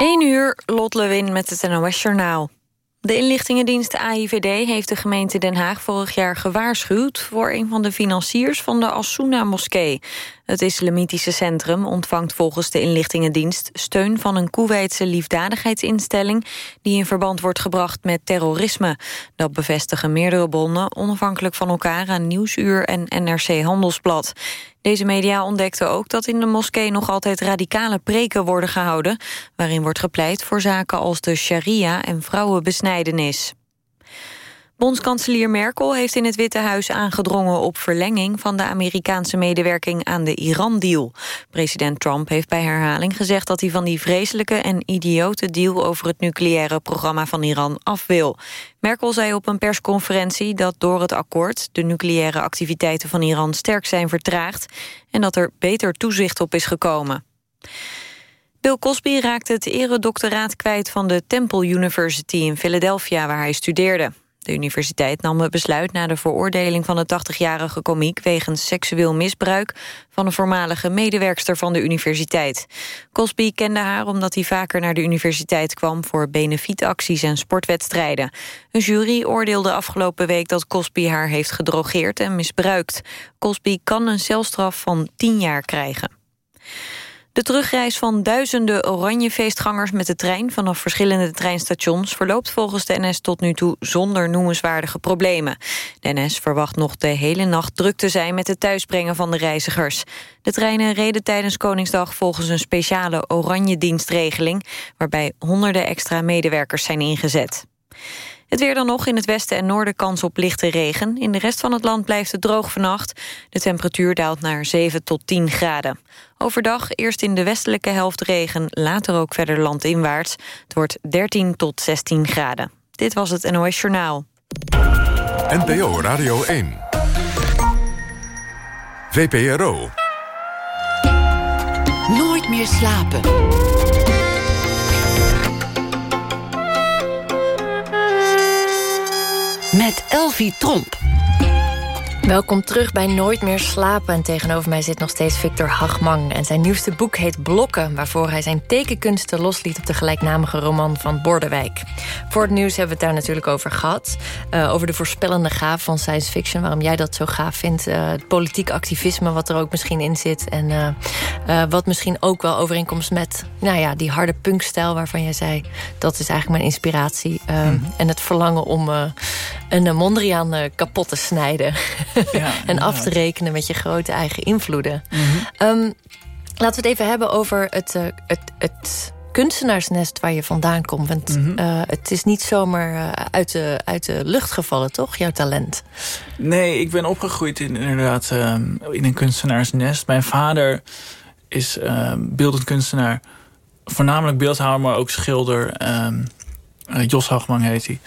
1 uur, Lot Lewin met het NOS Journaal. De inlichtingendienst AIVD heeft de gemeente Den Haag vorig jaar gewaarschuwd... voor een van de financiers van de Assouna-moskee. Het islamitische centrum ontvangt volgens de inlichtingendienst... steun van een Koeweitse liefdadigheidsinstelling... die in verband wordt gebracht met terrorisme. Dat bevestigen meerdere bronnen onafhankelijk van elkaar... aan Nieuwsuur en NRC Handelsblad. Deze media ontdekten ook dat in de moskee nog altijd radicale preken worden gehouden... waarin wordt gepleit voor zaken als de sharia en vrouwenbesnijdenis. Bondskanselier Merkel heeft in het Witte Huis aangedrongen op verlenging van de Amerikaanse medewerking aan de Iran-deal. President Trump heeft bij herhaling gezegd dat hij van die vreselijke en idiote deal over het nucleaire programma van Iran af wil. Merkel zei op een persconferentie dat door het akkoord de nucleaire activiteiten van Iran sterk zijn vertraagd en dat er beter toezicht op is gekomen. Bill Cosby raakte het eredoctoraat kwijt van de Temple University in Philadelphia waar hij studeerde. De universiteit nam het besluit na de veroordeling van de 80-jarige komiek... wegens seksueel misbruik van een voormalige medewerkster van de universiteit. Cosby kende haar omdat hij vaker naar de universiteit kwam... voor benefietacties en sportwedstrijden. Een jury oordeelde afgelopen week dat Cosby haar heeft gedrogeerd en misbruikt. Cosby kan een celstraf van 10 jaar krijgen. De terugreis van duizenden oranje feestgangers met de trein... vanaf verschillende treinstations verloopt volgens de NS tot nu toe... zonder noemenswaardige problemen. De NS verwacht nog de hele nacht druk te zijn... met het thuisbrengen van de reizigers. De treinen reden tijdens Koningsdag volgens een speciale oranje dienstregeling... waarbij honderden extra medewerkers zijn ingezet. Het weer dan nog in het westen en noorden kans op lichte regen. In de rest van het land blijft het droog vannacht. De temperatuur daalt naar 7 tot 10 graden. Overdag eerst in de westelijke helft regen, later ook verder landinwaarts. Het wordt 13 tot 16 graden. Dit was het NOS Journaal. NPO Radio 1. VPRO. Nooit meer slapen. Met Elvie Tromp. Welkom terug bij Nooit meer slapen. En tegenover mij zit nog steeds Victor Hagmang. En zijn nieuwste boek heet Blokken... waarvoor hij zijn tekenkunsten losliet... op de gelijknamige roman van Bordewijk. Voor het nieuws hebben we het daar natuurlijk over gehad. Uh, over de voorspellende gaaf van science fiction. Waarom jij dat zo gaaf vindt. Uh, het politiek activisme wat er ook misschien in zit. En uh, wat misschien ook wel overeenkomst met... nou ja, die harde punkstijl waarvan jij zei... dat is eigenlijk mijn inspiratie. Mm. En het verlangen om een Mondriaan kapot te snijden... Ja, en af te rekenen met je grote eigen invloeden. Mm -hmm. laten we het even hebben over het, uh, het, het kunstenaarsnest waar je vandaan komt. Want mm -hmm. uh, het is niet zomaar uh, uit, de, uit de lucht gevallen, toch? Jouw talent. Nee, ik ben opgegroeid in, inderdaad uh, in een kunstenaarsnest. Mijn vader is ehm, beeldend kunstenaar. Voornamelijk beeldhouwer, maar ook schilder. Ehm, Jos Hagman heet hij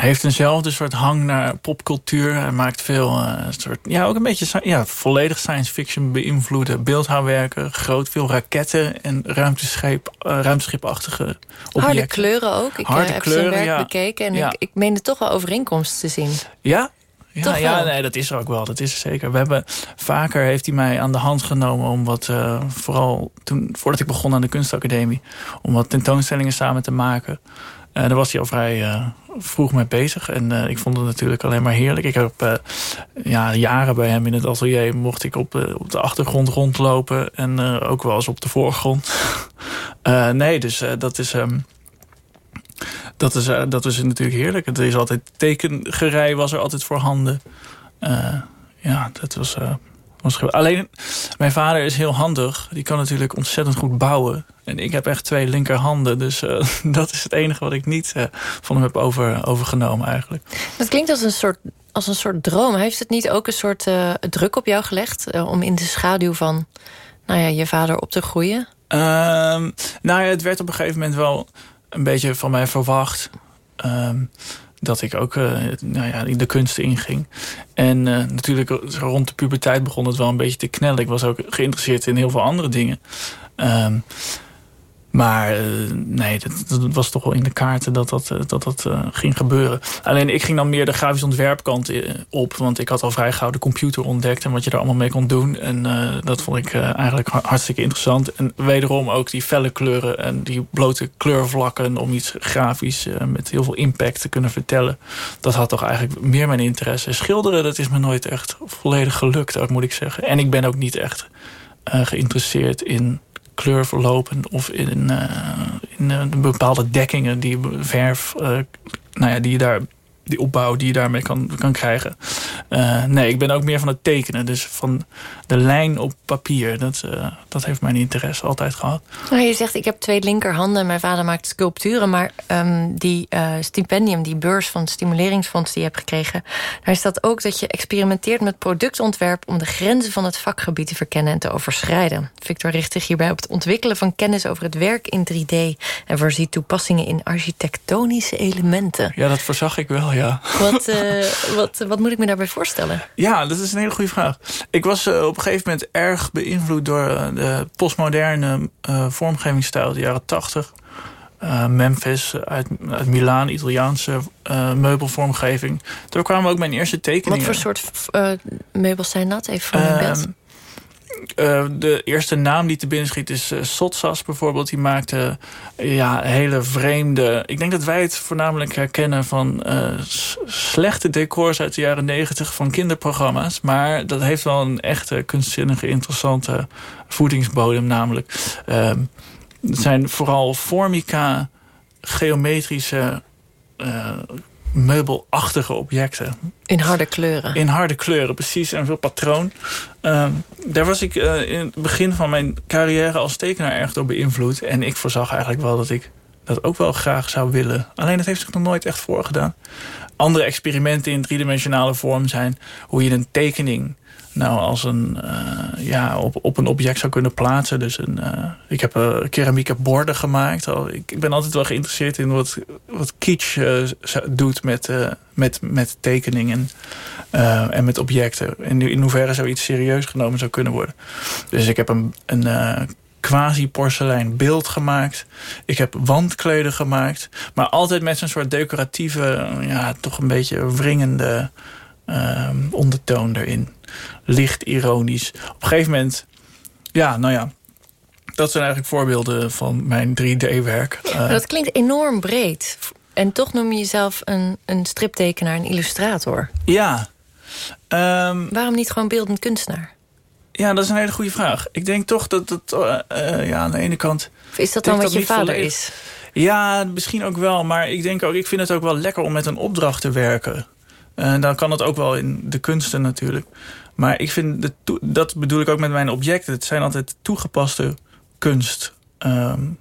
heeft eenzelfde soort hang naar popcultuur. Hij maakt veel, uh, soort, ja, ook een beetje ja, volledig science fiction beïnvloede beeldhouwwerken. Groot, veel raketten en ruimteschip, uh, ruimteschipachtige objecten. Harde kleuren ook. Ik Harde heb kleuren, zijn werk ja. bekeken en ja. ik, ik meende toch wel overeenkomsten te zien. Ja? Ja, ja nee, dat is er ook wel. Dat is er zeker. We hebben vaker heeft hij mij aan de hand genomen om wat, uh, vooral toen, voordat ik begon aan de kunstacademie, om wat tentoonstellingen samen te maken. Uh, daar was hij al vrij uh, vroeg mee bezig. En uh, ik vond het natuurlijk alleen maar heerlijk. Ik heb ja, jaren bij hem in het atelier... mocht ik op, op de achtergrond rondlopen. En ook wel eens op de voorgrond. nee, dus dat is... Um, dat is, dat is natuurlijk heerlijk. Er is altijd tekengerij was er altijd voorhanden. ja, dat was, was... Alleen, mijn vader is heel handig. Die kan natuurlijk ontzettend goed bouwen. En ik heb echt twee linkerhanden. Dus uh, dat is het enige wat ik niet uh, van hem heb over, overgenomen eigenlijk. Dat klinkt als een soort, als een soort droom. Heeft het niet ook een soort uh, druk op jou gelegd... om in de schaduw van nou ja, je vader op te groeien? Um, nou ja, het werd op een gegeven moment wel een beetje van mij verwacht... Um, dat ik ook uh, nou ja, in de kunsten inging. En uh, natuurlijk rond de puberteit begon het wel een beetje te knellen. Ik was ook geïnteresseerd in heel veel andere dingen. Um, Maar uh, nee, dat, was toch wel in de kaarten dat dat, dat, dat uh, ging gebeuren. Alleen ik ging dan meer de grafisch ontwerpkant op. Want ik had al vrij gauw de computer ontdekt. En wat je er allemaal mee kon doen. En dat vond ik eigenlijk hartstikke interessant. En wederom ook die felle kleuren en die blote kleurvlakken. Om iets grafisch met heel veel impact te kunnen vertellen. Dat had toch eigenlijk meer mijn interesse. Schilderen, dat is me nooit echt volledig gelukt ook moet ik zeggen. En ik ben ook niet echt geïnteresseerd in kleurverlopen of in, uh, in uh, bepaalde dekkingen die verf, uh, nou ja, die je daar die opbouw die je daarmee kan, kan krijgen. Uh, nee, ik ben ook meer van het tekenen. Dus van de lijn op papier. Dat, uh, dat heeft mijn interesse altijd gehad. Nou, je zegt, ik heb twee linkerhanden. Mijn vader maakt sculpturen. Maar um, die uh, stipendium, die beurs van het stimuleringsfonds die je hebt gekregen... daar staat ook dat je experimenteert met productontwerp... om de grenzen van het vakgebied te verkennen en te overschrijden. Victor richt zich hierbij op het ontwikkelen van kennis over het werk in 3D... en voorziet toepassingen in architectonische elementen. Ja, dat voorzag ik wel, ja. Wat, uh, wat, wat moet ik me daarbij voorstellen? Ja, dat is een hele goede vraag. Ik was uh, op een gegeven moment erg beïnvloed door uh, de postmoderne vormgevingsstijl uit de jaren tachtig. Memphis, uit, uit Milaan, Italiaanse meubelvormgeving. Daar kwamen ook mijn eerste tekeningen. Wat voor soort meubels zijn dat? Even voor mijn beeld. Uh, de eerste naam die te binnen schiet is uh, Sotsas bijvoorbeeld. Die maakte uh, ja, hele vreemde... Ik denk dat wij het voornamelijk herkennen van slechte decors uit de jaren negentig van kinderprogramma's. Maar dat heeft wel een echte kunstzinnige interessante voedingsbodem namelijk. Ehm, het zijn vooral formica, geometrische meubelachtige objecten. In harde kleuren. In harde kleuren, precies. En veel patroon. Uh, daar was ik uh, in het begin van mijn carrière als tekenaar erg door beïnvloed. En ik voorzag eigenlijk wel dat ik dat ook wel graag zou willen. Alleen dat heeft zich nog nooit echt voorgedaan. Andere experimenten in driedimensionale vorm zijn... hoe je een tekening nou als een, uh, ja, op, op een object zou kunnen plaatsen. Dus een, uh, ik heb uh, keramieke borden gemaakt. Ik, ik ben altijd wel geïnteresseerd in wat, wat kitsch doet met, met, met tekeningen en met objecten. En in hoeverre zoiets serieus genomen zou kunnen worden. Dus ik heb een, een quasi-porselein beeld gemaakt. Ik heb wandkleden gemaakt. Maar altijd met zo'n soort decoratieve, ja, toch een beetje wringende ondertoon erin licht ironisch. Op een gegeven moment, ja, nou ja, dat zijn eigenlijk voorbeelden van mijn 3D-werk. Uh, dat klinkt enorm breed. En toch noem je jezelf een, een striptekenaar, een illustrator. Ja. Um, Waarom niet gewoon beeldend kunstenaar? Ja, dat is een hele goede vraag. Ik denk toch dat dat uh, ja, aan de ene kant... Of is dat dan wat je vader is? Ja, misschien ook wel. Maar ik denk ook, ik vind het ook wel lekker om met een opdracht te werken. Uh, dan kan het ook wel in de kunsten natuurlijk. Maar ik vind, dat bedoel ik ook met mijn objecten. Het zijn altijd toegepaste kunst. Um,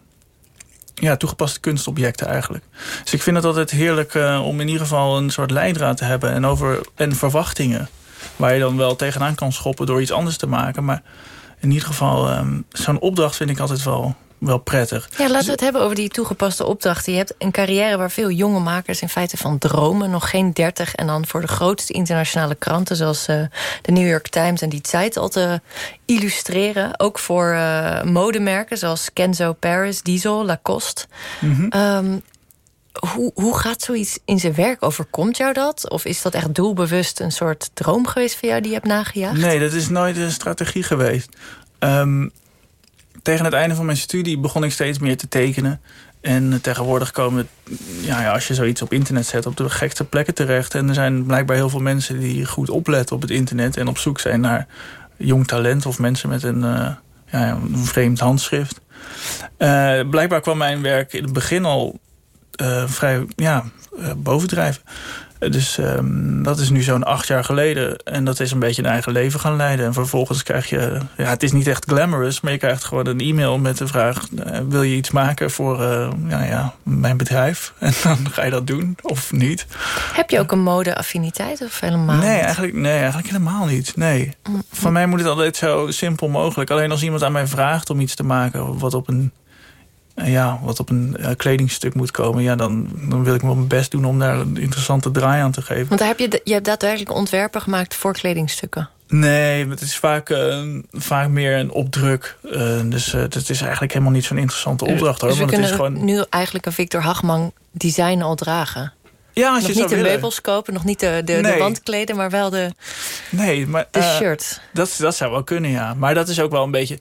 ja, toegepaste kunstobjecten eigenlijk. Dus ik vind het altijd heerlijk uh, om in ieder geval een soort leidraad te hebben. En, over, en verwachtingen. Waar je dan wel tegenaan kan schoppen door iets anders te maken. Maar in ieder geval, um, zo'n opdracht vind ik altijd wel wel prettig. Ja, laten we het hebben over die toegepaste opdrachten. Je hebt een carrière waar veel jonge makers in feite van dromen. Nog geen dertig. En dan voor de grootste internationale kranten... zoals uh, de New York Times en die Zeit al te illustreren. Ook voor uh, modemerken zoals Kenzo Paris, Diesel, Lacoste. Mm -hmm. um, hoe, hoe gaat zoiets in zijn werk? Overkomt jou dat? Of is dat echt doelbewust een soort droom geweest voor jou die je hebt nagejaagd? Nee, dat is nooit een strategie geweest. Um, tegen het einde van mijn studie begon ik steeds meer te tekenen. En tegenwoordig komen, ja, ja, als je zoiets op internet zet, op de gekste plekken terecht. En er zijn blijkbaar heel veel mensen die goed opletten op het internet... en op zoek zijn naar jong talent of mensen met een, uh, ja, een vreemd handschrift. Uh, blijkbaar kwam mijn werk in het begin al uh, vrij ja, bovendrijven. Dus um, dat is nu zo'n acht jaar geleden. En dat is een beetje een eigen leven gaan leiden. En vervolgens krijg je... Ja, het is niet echt glamorous, maar je krijgt gewoon een e-mail met de vraag... Uh, wil je iets maken voor uh, ja, ja, mijn bedrijf? En dan ga je dat doen, of niet. Heb je ook een modeaffiniteit of helemaal nee, niet? Eigenlijk, nee, eigenlijk helemaal niet. Nee. Mm. Van mij moet het altijd zo simpel mogelijk. Alleen als iemand aan mij vraagt om iets te maken... wat op een ja, wat op een uh, kledingstuk moet komen... Ja, dan, dan wil ik wel mijn best doen om daar een interessante draai aan te geven. Want daar heb je, je hebt daadwerkelijk ontwerpen gemaakt voor kledingstukken? Nee, het is vaak, uh, vaak meer een opdruk. Uh, dus uh, het is eigenlijk helemaal niet zo'n interessante dus- opdracht. Hoor, dus kunnen het is gewoon... nu eigenlijk een Victor Hagman design al dragen. Ja, als nog je niet de meubels kopen, nog niet de, de, nee. de wandkleden, maar wel de, nee, maar, de shirt. Dat, dat zou wel kunnen, ja. Maar dat is ook wel een beetje...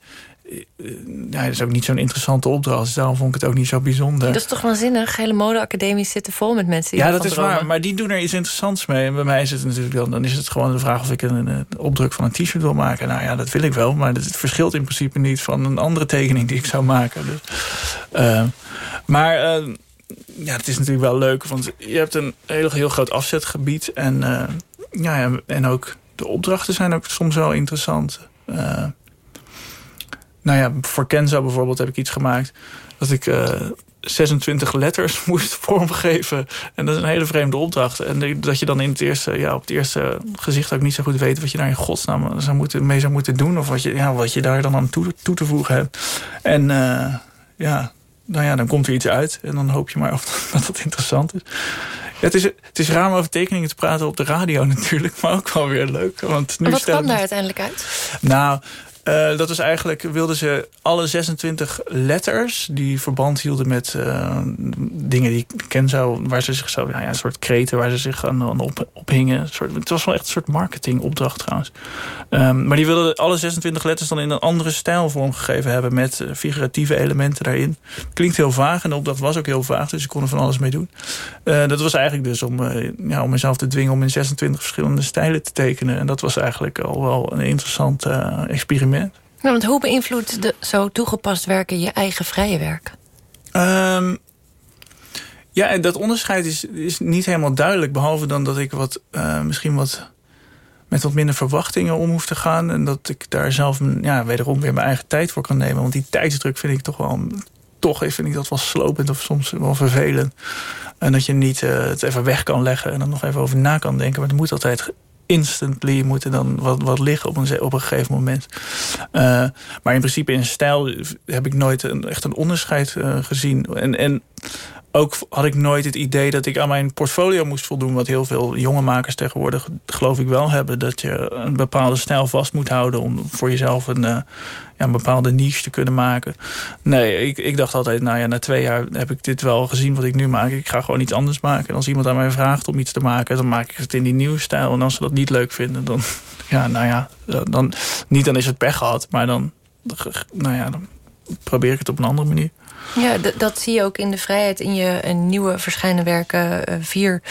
Ja, dat is ook niet zo'n interessante opdracht. Dus daarom vond ik het ook niet zo bijzonder. Dat is toch waanzinnig? Hele modeacademies zitten vol met mensen die Ja, dat is dromen. waar. Maar die doen er iets interessants mee. En bij mij is het natuurlijk dan, dan is het gewoon de vraag of ik een, een opdruk van een t-shirt wil maken. Nou ja, dat wil ik wel. Maar het verschilt in principe niet van een andere tekening die ik zou maken. Dus, uh, maar uh, ja, het is natuurlijk wel leuk. Want je hebt een heel, heel groot afzetgebied. En, uh, ja, en ook de opdrachten zijn ook soms wel interessant. Nou ja, voor Kenzo bijvoorbeeld heb ik iets gemaakt... dat ik uh, 26 letters moest vormgeven. En dat is een hele vreemde opdracht. En dat je dan in het eerste, ja, op het eerste gezicht ook niet zo goed weet... wat je daar in godsnaam zou moeten, mee zou moeten doen... of wat je, ja, wat je daar dan aan toe, toe te voegen hebt. En uh, ja, nou ja, dan komt er iets uit. En dan hoop je maar of dat, dat interessant is. Ja, het, is, het is raar om over tekeningen te praten op de radio natuurlijk. Maar ook wel weer leuk. Want nu wat kwam daar uiteindelijk uit? Nou, uh, dat was eigenlijk, wilden ze alle 26 letters... die verband hielden met uh, dingen die ik ken zou... waar ze zich zo, ja, een soort kreten waar ze zich aan, aan op, ophingen. Het was wel echt een soort marketingopdracht trouwens. Um, maar die wilden alle 26 letters dan in een andere stijl vormgegeven hebben... met uh, figuratieve elementen daarin. Klinkt heel vaag en de opdracht was ook heel vaag... dus ze konden van alles mee doen. dat was eigenlijk dus om, ja, om mezelf te dwingen... om in 26 verschillende stijlen te tekenen. En dat was eigenlijk al wel een interessant experiment. Ja, want hoe beïnvloedt de, zo toegepast werken je eigen vrije werk? Um, ja, en dat onderscheid is, is niet helemaal duidelijk. Behalve dan dat ik wat, uh, misschien wat met wat minder verwachtingen om hoef te gaan. En dat ik daar zelf ja, wederom weer mijn eigen tijd voor kan nemen. Want die tijdsdruk vind ik toch wel... Toch vind ik dat wel slopend of soms wel vervelend. En dat je niet uh, het even weg kan leggen en dan nog even over na kan denken. Maar het moet altijd instantly moeten dan wat, wat liggen op een, op een gegeven moment. Uh, maar in principe in stijl heb ik nooit een, echt een onderscheid uh, gezien. En, en ook had ik nooit het idee dat ik aan mijn portfolio moest voldoen... wat heel veel jonge makers tegenwoordig geloof ik wel hebben... dat je een bepaalde stijl vast moet houden... om voor jezelf een, uh, ja, een bepaalde niche te kunnen maken. Nee, ik, ik dacht altijd, nou ja, na twee jaar heb ik dit wel gezien wat ik nu maak. Ik ga gewoon iets anders maken. En als iemand aan mij vraagt om iets te maken... dan maak ik het in die nieuwe stijl. En als ze dat niet leuk vinden, dan... Ja, nou ja, dan, niet dan is het pech gehad. Maar dan, nou ja, dan probeer ik het op een andere manier. Ja, dat zie je ook in de vrijheid in je nieuwe verschijnen werken. Uh, vier,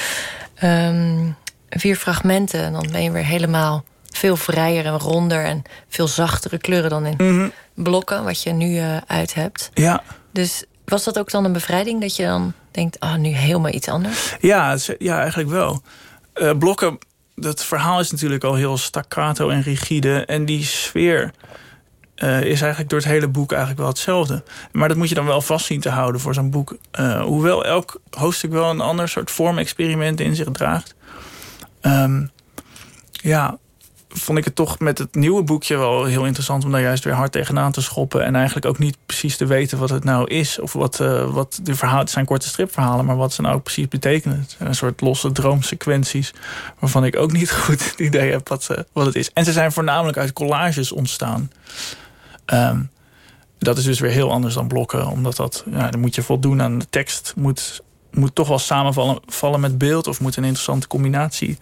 um, vier fragmenten. En dan ben je weer helemaal veel vrijer en ronder... en veel zachtere kleuren dan in mm -hmm. blokken, wat je nu uh, uit hebt. Ja. Dus was dat ook dan een bevrijding? Dat je dan denkt, ah, oh, nu helemaal iets anders? Ja, ja eigenlijk wel. Uh, blokken, dat verhaal is natuurlijk al heel staccato en rigide. En die sfeer uh, is eigenlijk door het hele boek eigenlijk wel hetzelfde. Maar dat moet je dan wel vast zien te houden voor zo'n boek. Uh, hoewel elk hoofdstuk wel een ander soort vormexperiment in zich draagt. Um, ja, vond ik het toch met het nieuwe boekje wel heel interessant... om daar juist weer hard tegenaan te schoppen... en eigenlijk ook niet precies te weten wat het nou is... of wat, uh, wat de het zijn korte stripverhalen... maar wat ze nou ook precies betekenen. Het zijn een soort losse droomsequenties... waarvan ik ook niet goed het idee heb wat, wat het is. En ze zijn voornamelijk uit collages ontstaan... Um, dat is dus weer heel anders dan blokken. Omdat dat, ja, dan moet je voldoen aan de tekst. Moet, moet toch wel samenvallen vallen met beeld. Of moet een interessante combinatie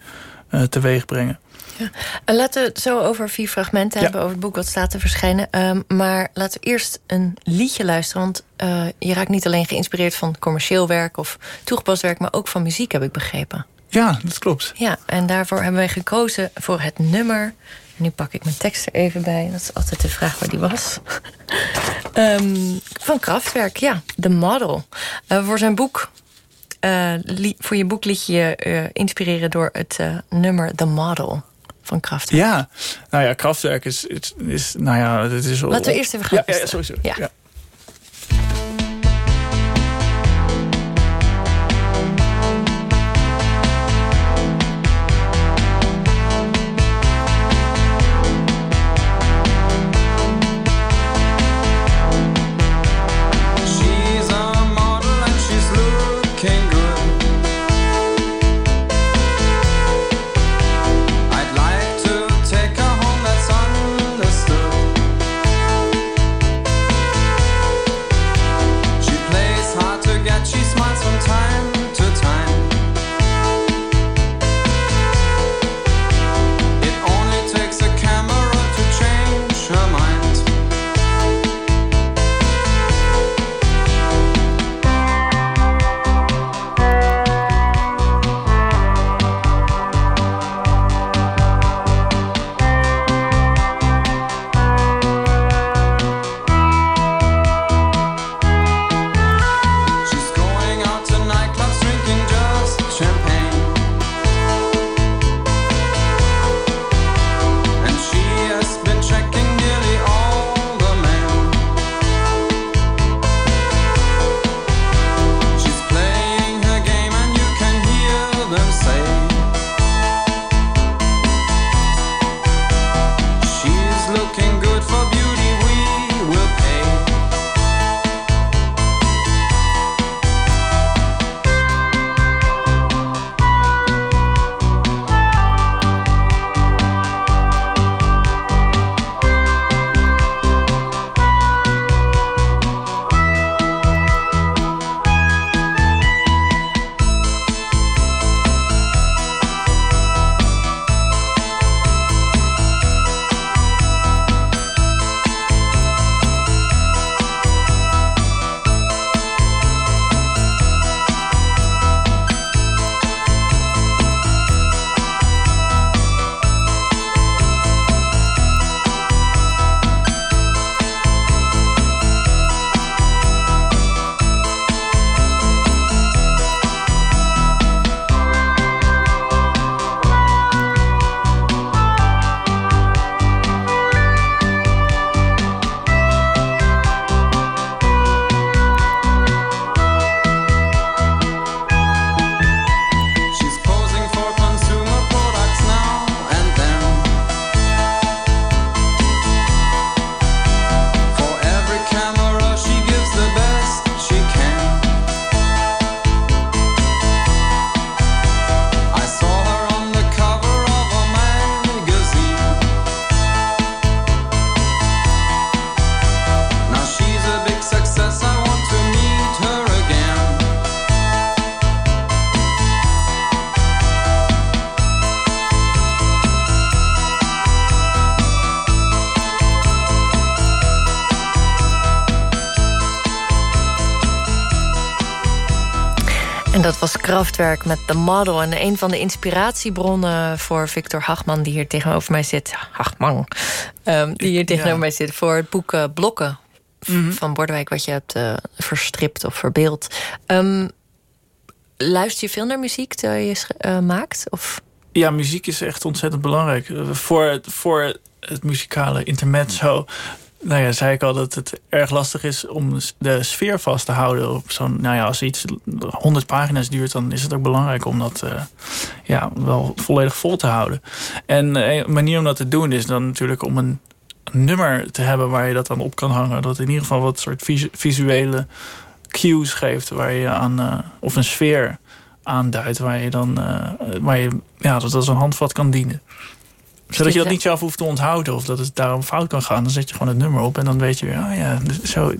uh, teweeg brengen. Ja. Laten we het zo over vier fragmenten ja. hebben. Over het boek wat staat te verschijnen. Um, maar laten we eerst een liedje luisteren. Want uh, je raakt niet alleen geïnspireerd van commercieel werk. Of toegepast werk. Maar ook van muziek heb ik begrepen. Ja, dat klopt. Ja, en daarvoor hebben wij gekozen voor het nummer nu pak ik mijn tekst er even bij. Dat is altijd de vraag waar die was. um, van Kraftwerk, ja. The Model. Uh, voor zijn boek... Uh, voor je boek liet je je uh, inspireren door het nummer The Model van Kraftwerk. Ja, nou ja, Kraftwerk is... is, is nou ja, het is... Laten we eerst even gaan ja, ja, sowieso. ja. ja. Kraftwerk met The Model. En een van de inspiratiebronnen voor Victor Hagman... die hier tegenover mij zit... Hagman. Um, die hier tegenover mij zit voor het boek uh, Blokken... Mhm. van Bordewijk, wat je hebt uh, verstript of verbeeld. Um, luister je veel naar muziek terwijl je uh, maakt? Of... Ja, muziek is echt ontzettend belangrijk. Voor, voor het muzikale intermezzo nou ja, zei ik al dat het erg lastig is om de sfeer vast te houden. Op zo'n, nou ja, als iets 100 pagina's duurt, dan is het ook belangrijk om dat uh, ja, wel volledig vol te houden. En uh, een manier om dat te doen is dan natuurlijk om een, nummer te hebben waar je dat dan op kan hangen. Dat in ieder geval wat soort visuele cues geeft waar je aan, uh, of een sfeer aanduidt waar je dan, waar je, ja, dat als een handvat kan dienen zodat je dat niet zelf hoeft te onthouden of dat het daarom fout kan gaan. Dan zet je gewoon het nummer op en dan weet je weer, oh ja, zo,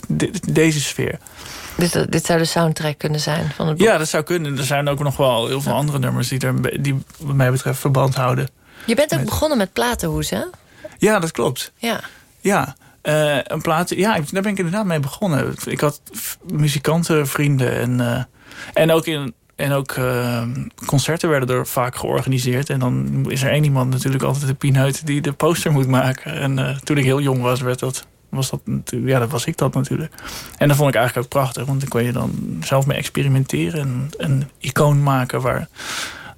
deze sfeer. Dus dit zou de soundtrack kunnen zijn van het boek? Ja, dat zou kunnen. Er zijn ook nog wel heel veel andere nummers die, er, die wat mij betreft verband houden. Je bent ook begonnen met platenhoes, hè? Ja, dat klopt. Ja. Ja, uh, een plaat, ja, daar ben ik inderdaad mee begonnen. Ik had muzikanten, vrienden en, uh, en ook in en ook ehm, concerten werden er vaak georganiseerd. En dan is er één iemand natuurlijk altijd de pineut die de poster moet maken. En uh, toen ik heel jong was, werd dat, was dat, ja, dat was ik dat natuurlijk. En dat vond ik eigenlijk ook prachtig. Want dan kon je dan zelf mee experimenteren. En een icoon maken waar,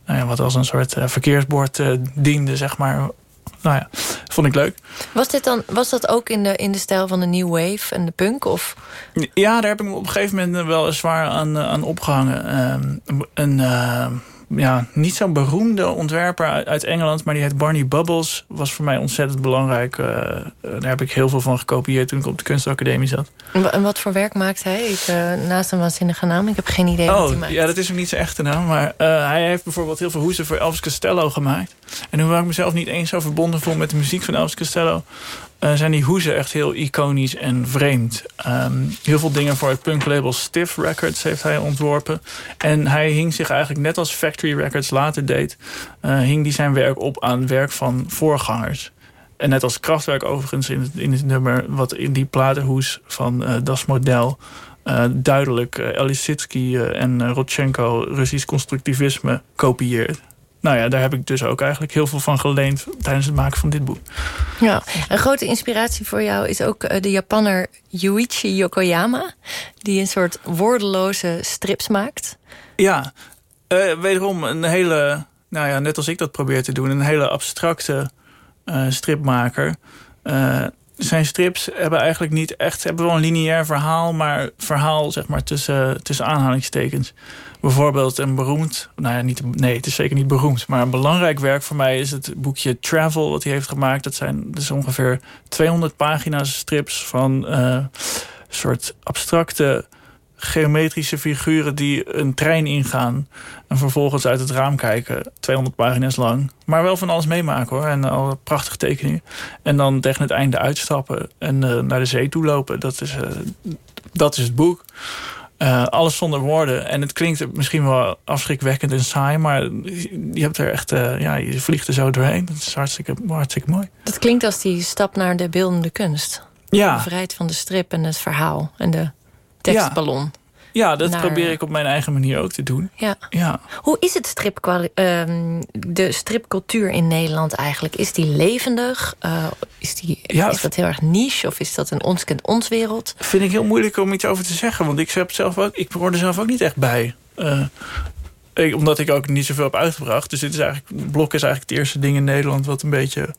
nou wat als een soort uh, verkeersbord uh, diende, zeg maar nou ja, vond ik leuk. Was, dit dan, was dat ook in de, in de stijl van de New Wave en de punk? Of? Ja, daar heb ik me op een gegeven moment wel zwaar aan, eh, aan opgehangen. Uh, een, uh, ja, niet zo'n beroemde ontwerper uit, Engeland... maar die heet Barney Bubbles. Was voor mij ontzettend belangrijk. Uh, daar heb ik heel veel van gekopieerd toen ik op de kunstacademie zat. En wat voor werk maakt hij? Ik, uh, naast een waanzinnige naam. Ik heb geen idee oh, wat hij maakt. Ja, dat is ook niet zijn echte naam. Maar uh, hij heeft bijvoorbeeld heel veel hoezen voor Elvis Costello gemaakt. En hoewel ik mezelf niet eens zo verbonden voel met de muziek van Elvis Costello... Uh, zijn die hoezen echt heel iconisch en vreemd. Um, heel veel dingen voor het punklabel Stiff Records heeft hij ontworpen. En hij hing zich eigenlijk net als Factory Records later deed... Uh, hing die zijn werk op aan werk van voorgangers. En net als Kraftwerk overigens in het, in het nummer... wat in die platenhoes van uh, Das Model... duidelijk uh, Elisitsky en Rodchenko Russisch constructivisme kopieert nou ja, daar heb ik dus ook eigenlijk heel veel van geleend tijdens het maken van dit boek. Ja, een grote inspiratie voor jou is ook eh, de Japanner Yuichi Yokoyama, die een soort woordeloze strips maakt. Ja, uh, wederom een hele, nou ja, net als ik dat probeer te doen, een hele abstracte uh, stripmaker. Zijn strips hebben eigenlijk niet echt, hebben wel een lineair verhaal, maar verhaal zeg maar tussen, tussen aanhalingstekens bijvoorbeeld een beroemd... Nou ja, niet, nee, het is zeker niet beroemd. Maar een belangrijk werk voor mij is het boekje Travel... wat hij heeft gemaakt. Dat zijn dus ongeveer 200 pagina's strips van... Uh, soort abstracte geometrische figuren die een trein ingaan... en vervolgens uit het raam kijken, 200 pagina's lang. Maar wel van alles meemaken hoor, en al prachtige tekeningen. En dan tegen het einde uitstappen en uh, naar de zee toe lopen. Dat is, uh, dat is het boek. Uh, alles zonder woorden. En het klinkt misschien wel afschrikwekkend en saai... maar je hebt er echt, ja, je vliegt er zo doorheen. Dat is hartstikke, hartstikke mooi. Dat klinkt als die stap naar de beeldende kunst. Ja. De vrijheid van de strip en het verhaal en de tekstballon. Ja. Ja, dat probeer ik op mijn eigen manier ook te doen. Ja. Ja. Hoe is het strip, uh, de stripcultuur in Nederland eigenlijk? Is die levendig? Uh, is, die, ja, is dat heel erg niche of is dat een ons kent ons wereld? Vind ik heel moeilijk om iets over te zeggen. Want ik, heb zelf ook, ik hoor er zelf ook niet echt bij. Uh, ik, omdat ik ook niet zoveel heb uitgebracht. Dus dit is eigenlijk, Blok is eigenlijk het eerste ding in Nederland... wat een beetje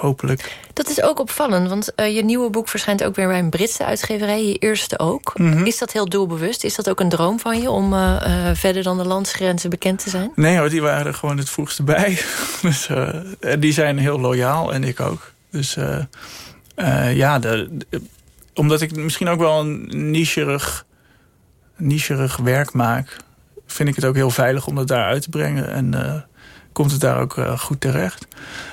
hopelijk. Dat is ook opvallend, want uh, je nieuwe boek verschijnt ook weer bij een Britse uitgeverij. Je eerste ook. Mhm. Is dat heel doelbewust? Is dat ook een droom van je om uh, uh, verder dan de landsgrenzen bekend te zijn? Nee hoor, die waren er gewoon het vroegste bij. dus, die zijn heel loyaal en ik ook. Dus ja, de, de, omdat ik misschien ook wel een nicherig, nicherig werk maak... vind ik het ook heel veilig om dat daar uit te brengen. En komt het daar ook uh, goed terecht.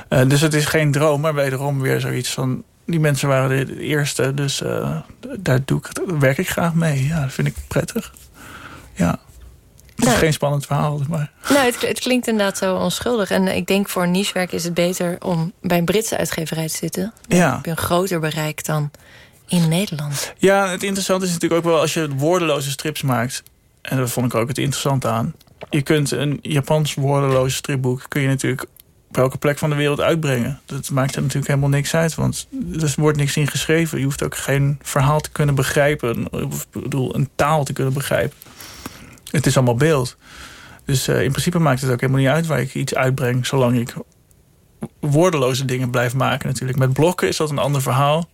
Uh, dus het is geen droom, maar wederom weer zoiets van... die mensen waren de eerste, dus uh, daar doe ik, werk ik graag mee. Ja, dat vind ik prettig. Ja. Het nou, is geen spannend verhaal. Maar. Nou, het, het, klinkt inderdaad zo onschuldig. En ik denk voor nichewerk is het beter om bij een Britse uitgeverij te zitten. Dan ja. heb je een groter bereik dan in Nederland. Ja, het interessante is natuurlijk ook wel... als je woordeloze strips maakt en dat vond ik ook het interessante aan... je kunt een Japans woordeloos stripboek... kun je natuurlijk op welke plek van de wereld uitbrengen. Dat maakt er natuurlijk helemaal niks uit, want er wordt niks in geschreven. Je hoeft ook geen verhaal te kunnen begrijpen, of bedoel, een taal te kunnen begrijpen. Het is allemaal beeld. Dus uh, in principe maakt het ook helemaal niet uit waar ik iets uitbreng... zolang ik woordeloze dingen blijf maken natuurlijk. Met blokken is dat een ander verhaal.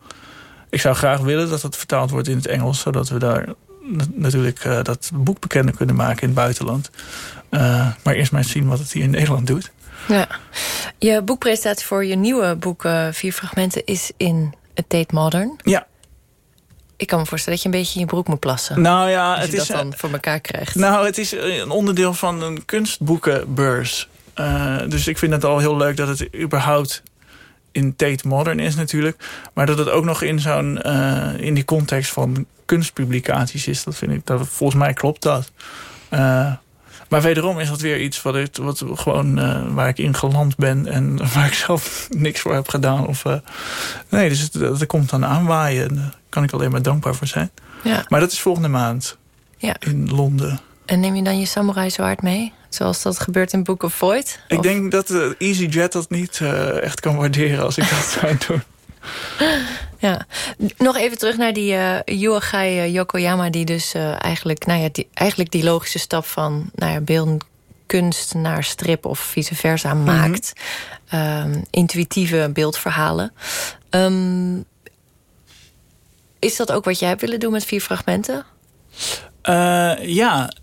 Ik zou graag willen dat het vertaald wordt in het Engels... zodat we daar natuurlijk uh, dat boek bekender kunnen maken in het buitenland. Uh, maar eerst maar eens zien wat het hier in Nederland doet. Ja. Je boekpresentatie voor je nieuwe boek Vier Fragmenten is in het Tate Modern. Ja. Ik kan me voorstellen dat je een beetje in je broek moet plassen. Nou ja, het je is dat dan voor elkaar krijgt. Nou, het is een onderdeel van een kunstboekenbeurs. Dus ik vind het al heel leuk dat het überhaupt in Tate Modern is natuurlijk. Maar dat het ook nog in, zo'n in die context van kunstpublicaties is. Dat vind ik, dat, volgens mij klopt dat. Uh, maar wederom is dat weer iets wat, ik, wat gewoon, uh, waar ik in geland ben... en waar ik zelf niks voor heb gedaan. Of, uh, nee, dus het, dat komt dan aanwaaien. En daar kan ik alleen maar dankbaar voor zijn. Ja. Maar dat is volgende maand ja. in Londen. En neem je dan je samurai zwaard mee? Zoals dat gebeurt in Book of Void? Ik denk dat EasyJet dat niet echt kan waarderen als ik dat zou doen. Ja, nog even terug naar die uh, Yuagai Yokoyama... die dus uh, eigenlijk, nou ja, die, eigenlijk die logische stap van nou ja, beeldend kunst naar strip of vice versa maakt. Mm -hmm. um, intuïtieve beeldverhalen. Um, is dat ook wat jij hebt willen doen met vier fragmenten? Uh, ja,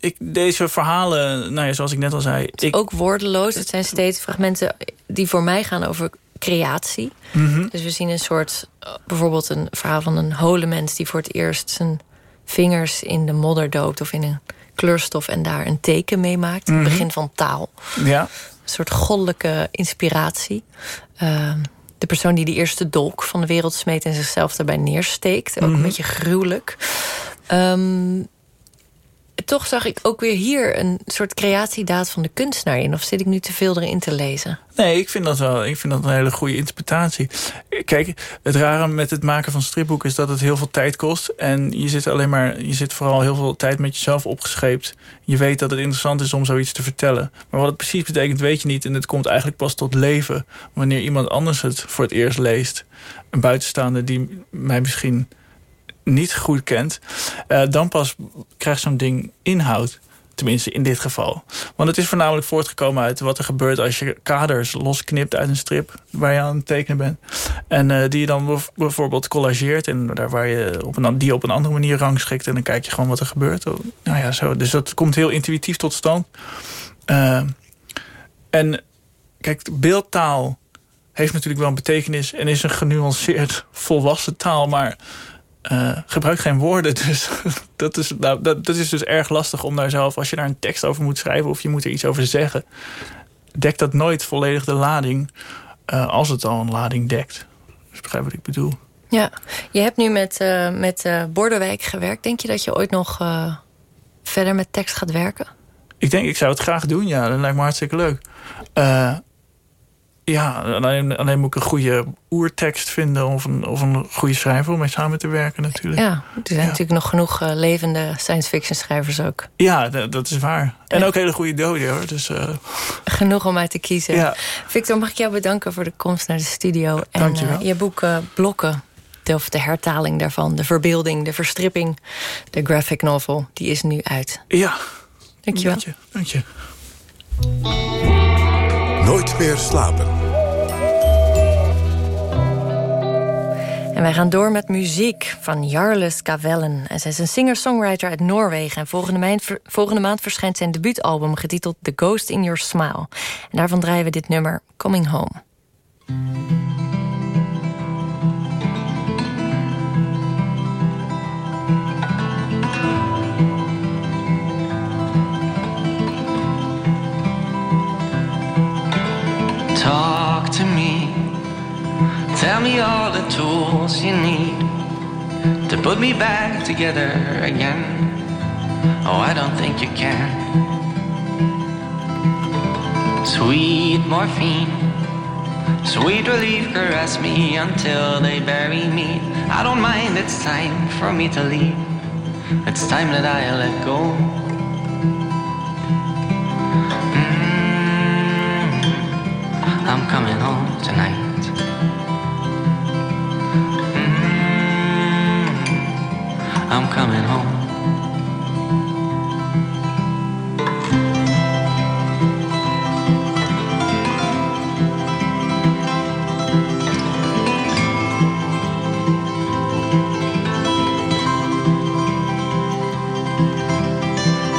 ik, deze verhalen, nou ja, zoals ik net al zei... Ik, ook woordeloos. Het zijn steeds fragmenten die voor mij gaan over creatie. Mm -hmm. Dus we zien een soort, bijvoorbeeld een verhaal van een holemens... die voor het eerst zijn vingers in de modder doopt... of in een kleurstof en daar een teken mee maakt. Mm -hmm. Het begin van taal. Ja. Een soort goddelijke inspiratie. Uh, de persoon die de eerste dolk van de wereld smeet... en zichzelf daarbij neersteekt. Ook mm -hmm. een beetje gruwelijk. Um, toch zag ik ook weer hier een soort creatiedaad van de kunstenaar in. Of zit ik nu te veel erin te lezen? Nee, ik vind dat wel. Ik vind dat een hele goede interpretatie. Kijk, het rare met het maken van stripboeken is dat het heel veel tijd kost. En je zit alleen maar, je zit vooral heel veel tijd met jezelf opgescheept. Je weet dat het interessant is om zoiets te vertellen. Maar wat het precies betekent, weet je niet. En het komt eigenlijk pas tot leven wanneer iemand anders het voor het eerst leest. Een buitenstaander die mij misschien niet goed kent... Uh, dan pas krijgt zo'n ding inhoud. Tenminste, in dit geval. Want het is voornamelijk voortgekomen uit wat er gebeurt... als je kaders losknipt uit een strip waar je aan het tekenen bent. En uh, die je dan bijvoorbeeld collageert... en daar waar je op een, die op een andere manier rangschikt... en dan kijk je gewoon wat er gebeurt. Nou ja, zo. Dus dat komt heel intuïtief tot stand. Uh, en kijk, beeldtaal heeft natuurlijk wel een betekenis... en is een genuanceerd volwassen taal... maar uh, gebruik geen woorden. Dus dat is, nou, dat, dat is dus erg lastig om daar zelf... als je daar een tekst over moet schrijven of je moet er iets over zeggen... dekt dat nooit volledig de lading uh, als het al een lading dekt. Dus begrijp wat ik bedoel. Ja, je hebt nu met, uh, met Bordewijk gewerkt. Denk je dat je ooit nog verder met tekst gaat werken? Ik denk, ik zou het graag doen, ja. Dat lijkt me hartstikke leuk. Ja, alleen, alleen moet ik een goede oertekst vinden... of een, of een goede schrijver om mee samen te werken natuurlijk. Ja, er zijn ja. natuurlijk nog genoeg uh, levende science fiction schrijvers ook. Ja, dat is waar. En ook hele goede doden hoor. Dus, uh... Genoeg om uit te kiezen. Ja. Victor, mag ik jou bedanken voor de komst naar de studio. En uh, je boek Blokken, de, of de hertaling daarvan... de verbeelding, de verstripping, de graphic novel... die is nu uit. Ja. Dankjewel. Dank je. Dank je. Nooit meer slapen. En wij gaan door met muziek van Jarles Kavellen. En zij is een singer-songwriter uit Noorwegen. En volgende maand, volgende maand verschijnt zijn debuutalbum... getiteld The Ghost in Your Smile. En daarvan draaien we dit nummer Coming Home. Tell me all the tools you need to put me back together again. Oh, I don't think you can. Sweet morphine, sweet relief, caress me until they bury me. I don't mind, it's time for me to leave. It's time that I let go. Mm, I'm coming home tonight. I'm coming home.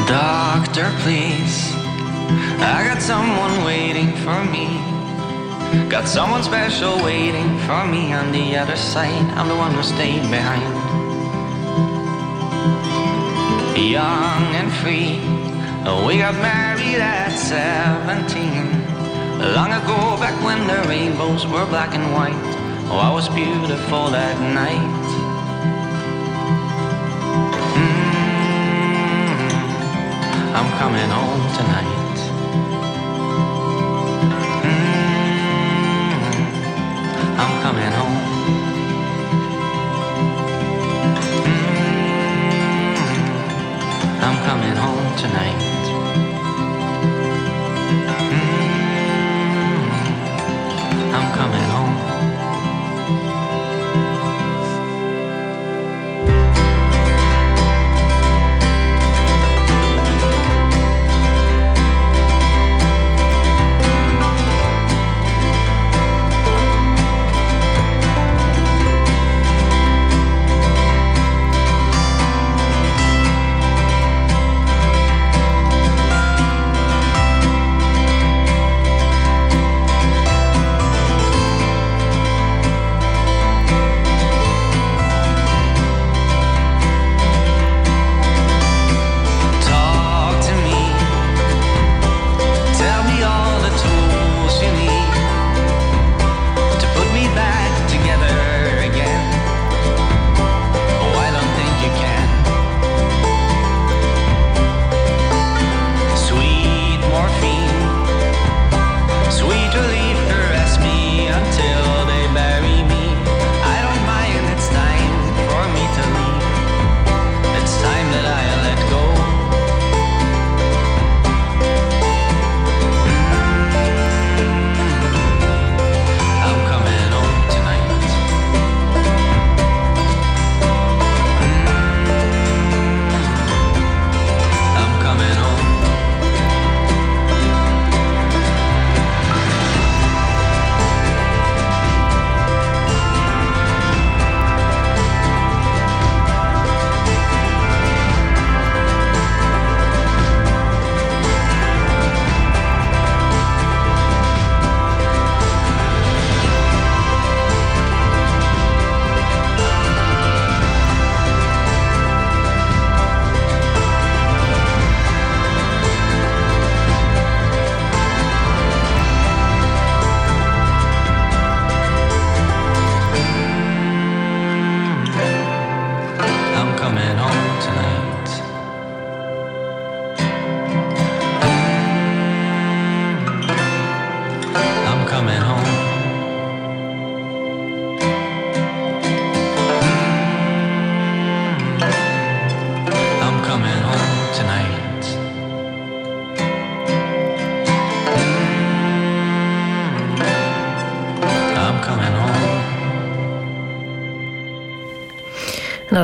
Doctor, please. I got someone waiting for me. Got someone special waiting for me on the other side. I'm the one who stayed behind. Young and free, we got married at 17. Long ago, back when the rainbows were black and white. Oh, I was beautiful that night. Mm-hmm. I'm coming home tonight.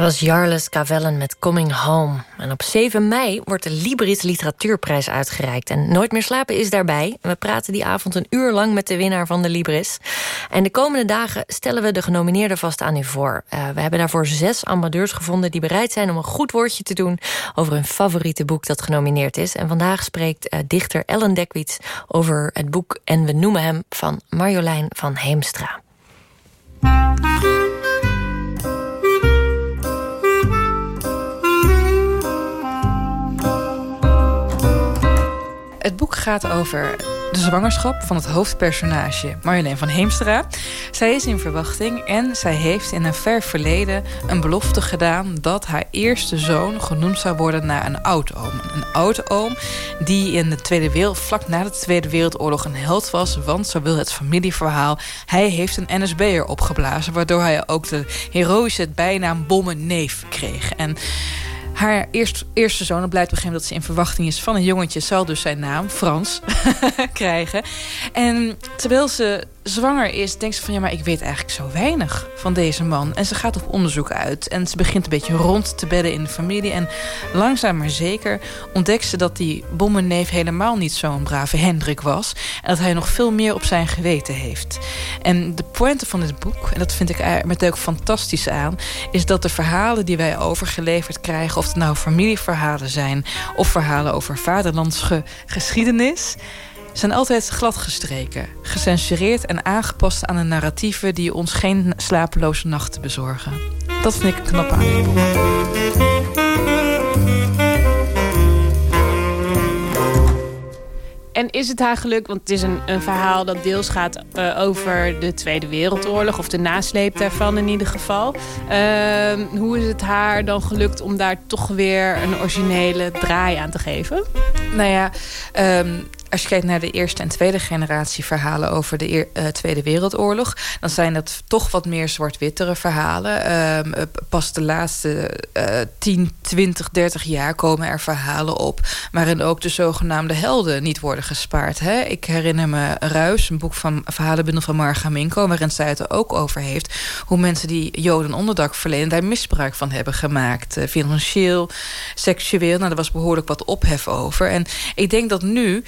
Was Jarles Cavellen met Coming Home. En op 7 mei wordt de Libris Literatuurprijs uitgereikt. En Nooit meer slapen is daarbij. We praten die avond een uur lang met de winnaar van de Libris. En de komende dagen stellen we de genomineerden vast aan u voor. Uh, we hebben daarvoor zes ambassadeurs gevonden... die bereid zijn om een goed woordje te doen... over hun favoriete boek dat genomineerd is. En vandaag spreekt uh, dichter Ellen Dekwits over het boek... En we noemen hem van Marjolein van Heemstra. Het boek gaat over de zwangerschap van het hoofdpersonage Marjolein van Heemstra. Zij is in verwachting en zij heeft in een ver verleden een belofte gedaan dat haar eerste zoon genoemd zou worden naar een oudoom. Een oudoom die in de Tweede Wereld, vlak na de Tweede Wereldoorlog een held was, want zo wil het familieverhaal. Hij heeft een NSB'er opgeblazen, waardoor hij ook de heroïsche bijnaam Bommenneef kreeg. En haar eerst, eerste zoon, het blijkt op een gegeven moment dat ze in verwachting is van een jongetje, zal dus zijn naam, Frans, krijgen. En terwijl ze zwanger is, denkt ze van ja, maar ik weet eigenlijk zo weinig van deze man. En ze gaat op onderzoek uit en ze begint een beetje rond te bedden in de familie. En langzaam maar zeker ontdekt ze dat die bommenneef helemaal niet zo'n brave Hendrik was. En dat hij nog veel meer op zijn geweten heeft. En de pointe van dit boek, en dat vind ik er met ook fantastisch aan, is dat de verhalen die wij overgeleverd krijgen, of het nou familieverhalen zijn of verhalen over vaderlandse geschiedenis zijn altijd gladgestreken, gecensureerd en aangepast aan de narratieven die ons geen slapeloze nachten bezorgen. Dat vind ik knap aan. En is het haar geluk, want het is een, een verhaal dat deels gaat uh, over de Tweede Wereldoorlog, of de nasleep daarvan in ieder geval. Uh, hoe is het haar dan gelukt om daar toch weer een originele draai aan te geven? Nou ja, um, als je kijkt naar de eerste en tweede generatie verhalen over de uh, Tweede Wereldoorlog, dan zijn dat toch wat meer zwart-wittere verhalen. Uh, pas de laatste uh, 10, 20, 30 jaar komen er verhalen op waarin ook de zogenaamde helden niet worden gespaard. Hè? Ik herinner me Ruis, een boek van verhalenbundel van Marga Minko, waarin zij het er ook over heeft hoe mensen die Joden onderdak verlenen daar misbruik van hebben gemaakt. Uh, financieel, seksueel. Nou, er was behoorlijk wat ophef over. En ik denk dat nu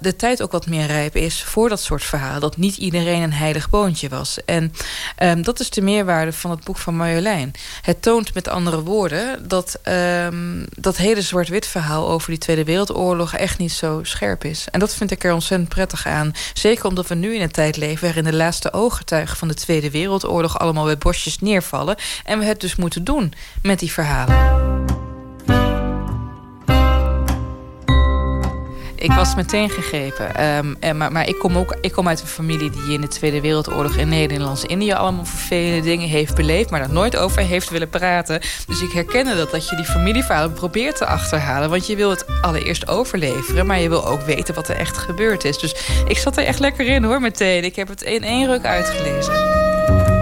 de tijd ook wat meer rijp is voor dat soort verhalen. Dat niet iedereen een heilig boontje was. En um, dat is de meerwaarde van het boek van Marjolein. Het toont met andere woorden dat um, dat hele zwart-wit verhaal over die Tweede Wereldoorlog echt niet zo scherp is. En dat vind ik er ontzettend prettig aan. Zeker omdat we nu in een tijd leven waarin de laatste ooggetuigen van de Tweede Wereldoorlog allemaal bij bosjes neervallen. En we het dus moeten doen met die verhalen. Ik was meteen gegrepen. Um, en, maar maar ik, kom ook, ik kom uit een familie die in de Tweede Wereldoorlog in Nederlands-Indië allemaal vervelende dingen heeft beleefd, maar daar nooit over heeft willen praten. Dus ik herkende dat, dat je die familieverhalen probeert te achterhalen. Want je wil het allereerst overleveren, maar je wil ook weten wat er echt gebeurd is. Dus ik zat er echt lekker in hoor, meteen. Ik heb het in één ruk uitgelezen.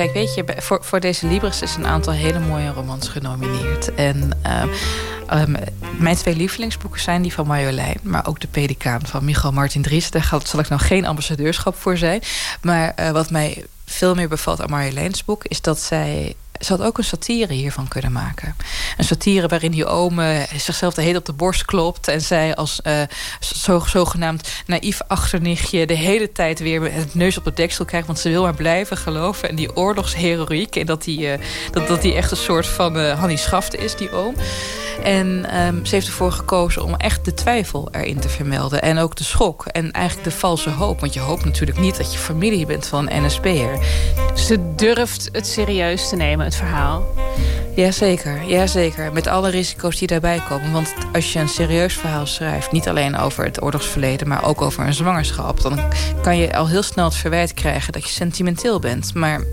Kijk, weet je, voor, voor deze Libris is een aantal hele mooie romans genomineerd. En uh, um, mijn twee lievelingsboeken zijn die van Marjolein... maar ook De Pelikaan van Michael Martin Dries. Daar zal ik nou geen ambassadeurschap voor zijn. Maar uh, wat mij veel meer bevalt aan Marjoleins boek... is dat zij ze had ook een satire hiervan kunnen maken. Een satire waarin die oom zichzelf de hele op de borst klopt... en zij als uh, zo, zogenaamd naïef achternichtje... de hele tijd weer het neus op de deksel krijgt... want ze wil maar blijven geloven. En die oorlogsheroïek... en dat die, uh, dat, dat die echt een soort van uh, Hannie Schafte is, die oom. En um, ze heeft ervoor gekozen om echt de twijfel erin te vermelden. En ook de schok. En eigenlijk de valse hoop. Want je hoopt natuurlijk niet dat je familie bent van NSP'er. Ze durft het serieus te nemen, het verhaal. Jazeker, jazeker. Met alle risico's die daarbij komen. Want als je een serieus verhaal schrijft... niet alleen over het oorlogsverleden... maar ook over een zwangerschap... dan kan je al heel snel het verwijt krijgen dat je sentimenteel bent. Maar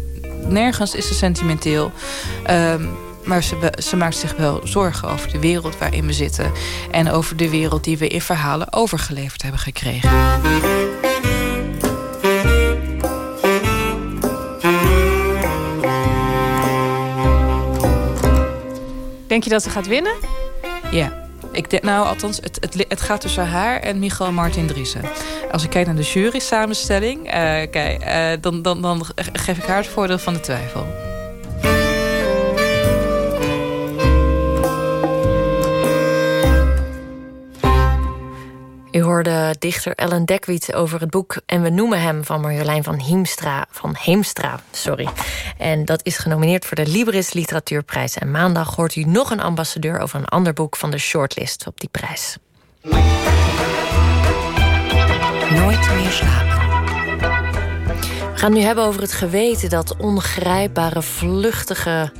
nergens is ze sentimenteel... Um, maar ze, ze, maakt zich wel zorgen over de wereld waarin we zitten... en over de wereld die we in verhalen overgeleverd hebben gekregen. Denk je dat ze gaat winnen? Ja. Ik denk, nou, althans, het, het, het, gaat tussen haar en Michael Martin Driessen. Als ik kijk naar de jury-samenstelling, uh, kijk, uh, dan, dan, dan geef ik haar het voordeel van de twijfel. Hoorde dichter Ellen Dekwiet over het boek En we noemen hem van Marjolein van Hiemstra. Van Heemstra, sorry. En dat is genomineerd voor de Libris Literatuurprijs. En maandag hoort u nog een ambassadeur over een ander boek van de shortlist op die prijs. Nooit meer slapen. We gaan het nu hebben over het geweten, dat ongrijpbare, vluchtige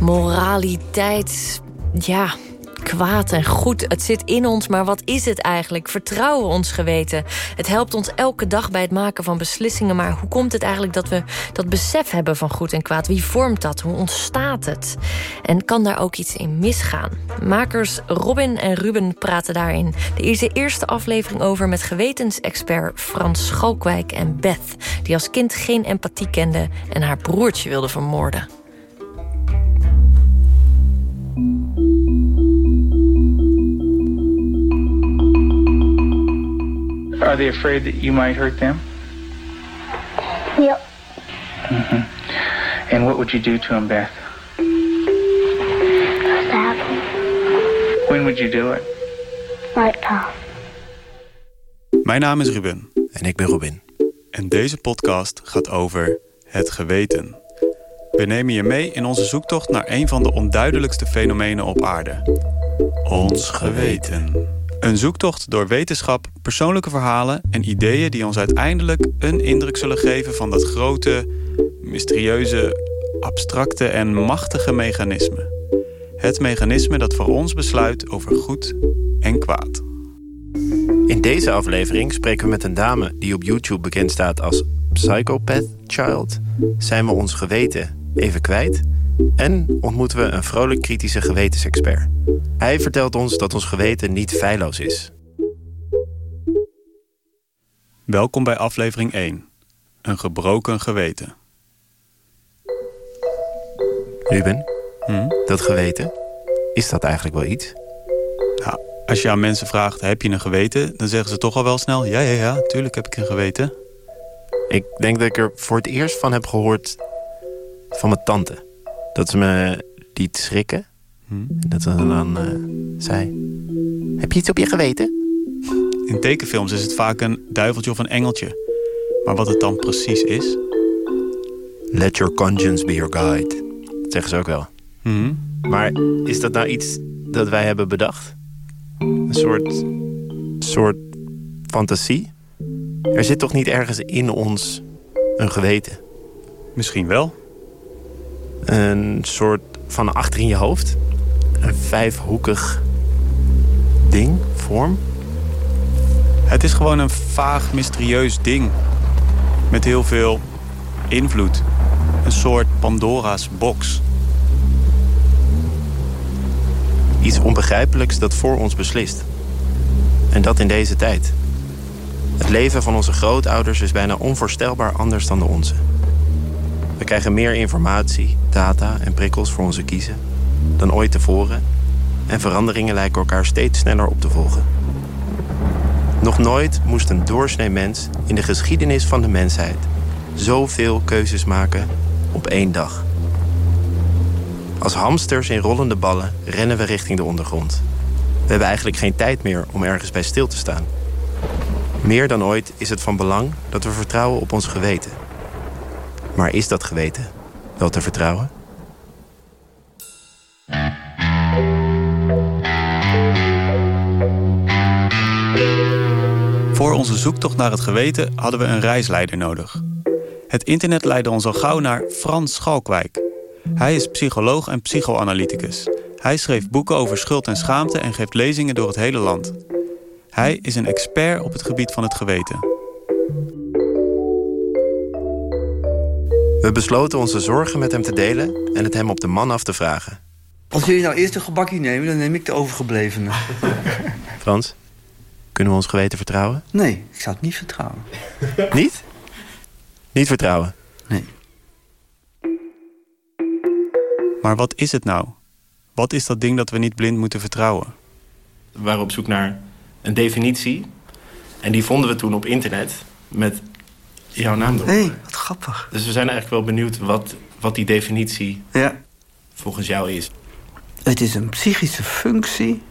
moraliteit. Ja, kwaad en goed. Het zit in ons, maar wat is het eigenlijk? Vertrouwen ons geweten. Het helpt ons elke dag bij het maken van beslissingen. Maar hoe komt het eigenlijk dat we dat besef hebben van goed en kwaad? Wie vormt dat? Hoe ontstaat het? En kan daar ook iets in misgaan? Makers Robin en Ruben praten daarin de eerste aflevering over met gewetensexpert Frans Schalkwijk en Beth, die als kind geen empathie kende en haar broertje wilde vermoorden. Are they afraid that you might hurt them? Yep. Mm -hmm. And what would you do to them, Beth? Stab them. When would you do it? Right now. Mijn naam is Ruben. En ik ben Robin. En deze podcast gaat over het geweten. We nemen je mee in onze zoektocht naar een van de onduidelijkste fenomenen op aarde. Ons geweten. Een zoektocht door wetenschap, persoonlijke verhalen en ideeën die ons uiteindelijk een indruk zullen geven van dat grote, mysterieuze, abstracte en machtige mechanisme. Het mechanisme dat voor ons besluit over goed en kwaad. In deze aflevering spreken we met een dame die op YouTube bekend staat als Psychopath Child. Zijn we ons geweten even kwijt? En ontmoeten we een vrolijk kritische gewetensexpert. Hij vertelt ons dat ons geweten niet feilloos is. Welkom bij aflevering 1. Een gebroken geweten. Ruben, hm? dat geweten, is dat eigenlijk wel iets? Als je aan mensen vraagt, heb je een geweten? Dan zeggen ze toch al wel snel, ja, ja, ja, tuurlijk heb ik een geweten. Ik denk dat ik er voor het eerst van heb gehoord van mijn tante. Dat ze me liet schrikken. Hm? Dat ze dan uh, zei, heb je iets op je geweten? In tekenfilms is het vaak een duiveltje of een engeltje. Maar wat het dan precies is? Let your conscience be your guide. Dat zeggen ze ook wel. Hm? Maar is dat nou iets dat wij hebben bedacht? Een soort, soort fantasie? Er zit toch niet ergens in ons een geweten? Misschien wel. Een soort van achter in je hoofd? Een vijfhoekig ding, vorm? Het is gewoon een vaag, mysterieus ding. Met heel veel invloed. Een soort Pandora's box. Iets onbegrijpelijks dat voor ons beslist. En dat in deze tijd. Het leven van onze grootouders is bijna onvoorstelbaar anders dan de onze. We krijgen meer informatie, data en prikkels voor onze kiezen dan ooit tevoren. En veranderingen lijken elkaar steeds sneller op te volgen. Nog nooit moest een doorsnee mens in de geschiedenis van de mensheid zoveel keuzes maken op één dag. Als hamsters in rollende ballen rennen we richting de ondergrond. We hebben eigenlijk geen tijd meer om ergens bij stil te staan. Meer dan ooit is het van belang dat we vertrouwen op ons geweten. Maar is dat geweten wel te vertrouwen? Voor onze zoektocht naar het geweten hadden we een reisleider nodig. Het internet leidde ons al gauw naar Frans Schalkwijk. Hij is psycholoog en psychoanalyticus. Hij schreef boeken over schuld en schaamte en geeft lezingen door het hele land. Hij is een expert op het gebied van het geweten. We besloten onze zorgen met hem te delen en het hem op de man af te vragen. Als jullie nou eerst een gebakje nemen, dan neem ik de overgeblevene. Frans, kunnen we ons geweten vertrouwen? Nee, ik zou het niet vertrouwen. niet? Niet vertrouwen? Nee. Maar wat is het nou? Wat is dat ding dat we niet blind moeten vertrouwen? We waren op zoek naar een definitie. En die vonden we toen op internet met jouw naam erop. Hé, hey, grappig. Dus we zijn eigenlijk wel benieuwd wat, wat die definitie ja. volgens jou is. Het is een psychische functie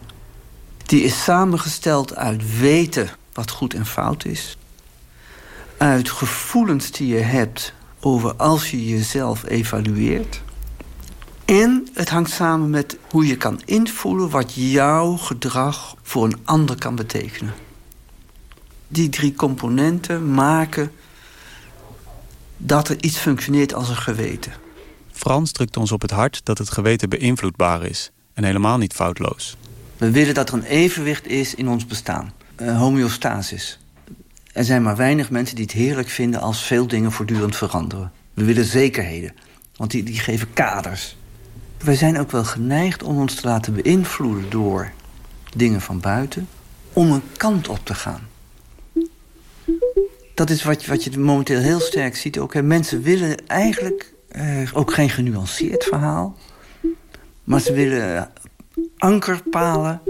die is samengesteld uit weten wat goed en fout is. Uit gevoelens die je hebt over als je jezelf evalueert. En het hangt samen met hoe je kan invoelen wat jouw gedrag voor een ander kan betekenen. Die drie componenten maken dat er iets functioneert als een geweten. Frans drukt ons op het hart dat het geweten beïnvloedbaar is en helemaal niet foutloos. We willen dat er een evenwicht is in ons bestaan. Uh, homeostasis. Er zijn maar weinig mensen die het heerlijk vinden als veel dingen voortdurend veranderen. We willen zekerheden, want die, die geven kaders. Wij zijn ook wel geneigd om ons te laten beïnvloeden door dingen van buiten... om een kant op te gaan. Dat is wat, wat je momenteel heel sterk ziet ook. Mensen willen eigenlijk uh, ook geen genuanceerd verhaal... maar ze willen ankerpalen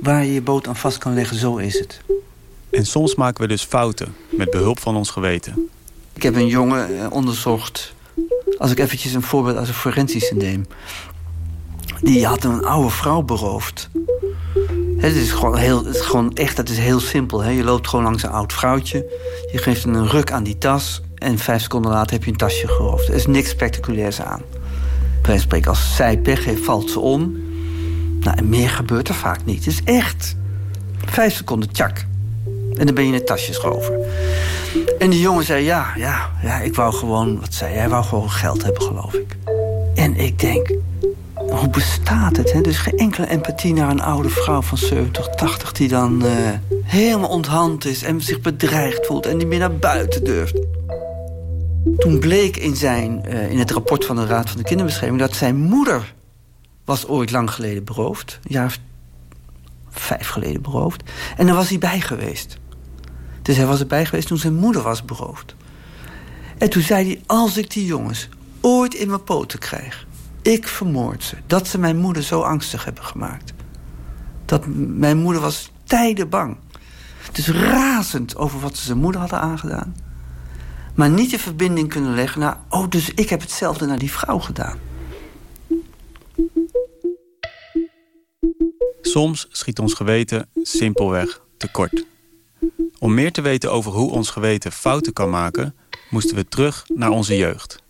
waar je je boot aan vast kan leggen. Zo is het. En soms maken we dus fouten met behulp van ons geweten. Ik heb een jongen eh, onderzocht. Als ik eventjes een voorbeeld als een forensische neem. Die had een oude vrouw beroofd. Het is gewoon, heel, het is gewoon echt, dat is heel simpel. Hè? Je loopt gewoon langs een oud vrouwtje. Je geeft een ruk aan die tas. En vijf seconden later heb je een tasje geroofd. Er is niks spectaculairs aan. Spreken, als zij pech heeft, valt ze om. Nou, en meer gebeurt er vaak niet. Het is echt vijf seconden, tjak. En dan ben je in het tasje geschoven. En die jongen zei, ja, ja, ja, ik wou gewoon, wat zei hij? Hij wou gewoon geld hebben, geloof ik. En ik denk, hoe bestaat het? Hè? Dus geen enkele empathie naar een oude vrouw van 70, 80... die dan uh, helemaal onthand is en zich bedreigd voelt... en niet meer naar buiten durft. Toen bleek in, zijn, uh, in het rapport van de Raad van de Kinderbescherming... dat zijn moeder was ooit lang geleden beroofd. Een jaar of vijf geleden beroofd. En daar was hij bij geweest. Dus hij was erbij geweest toen zijn moeder was beroofd. En toen zei hij, als ik die jongens ooit in mijn poten krijg... ik vermoord ze. Dat ze mijn moeder zo angstig hebben gemaakt. Dat mijn moeder was tijden bang. Dus razend over wat ze zijn moeder hadden aangedaan. Maar niet de verbinding kunnen leggen naar... oh, dus ik heb hetzelfde naar die vrouw gedaan. Soms schiet ons geweten simpelweg tekort. Om meer te weten over hoe ons geweten fouten kan maken... moesten we terug naar onze jeugd.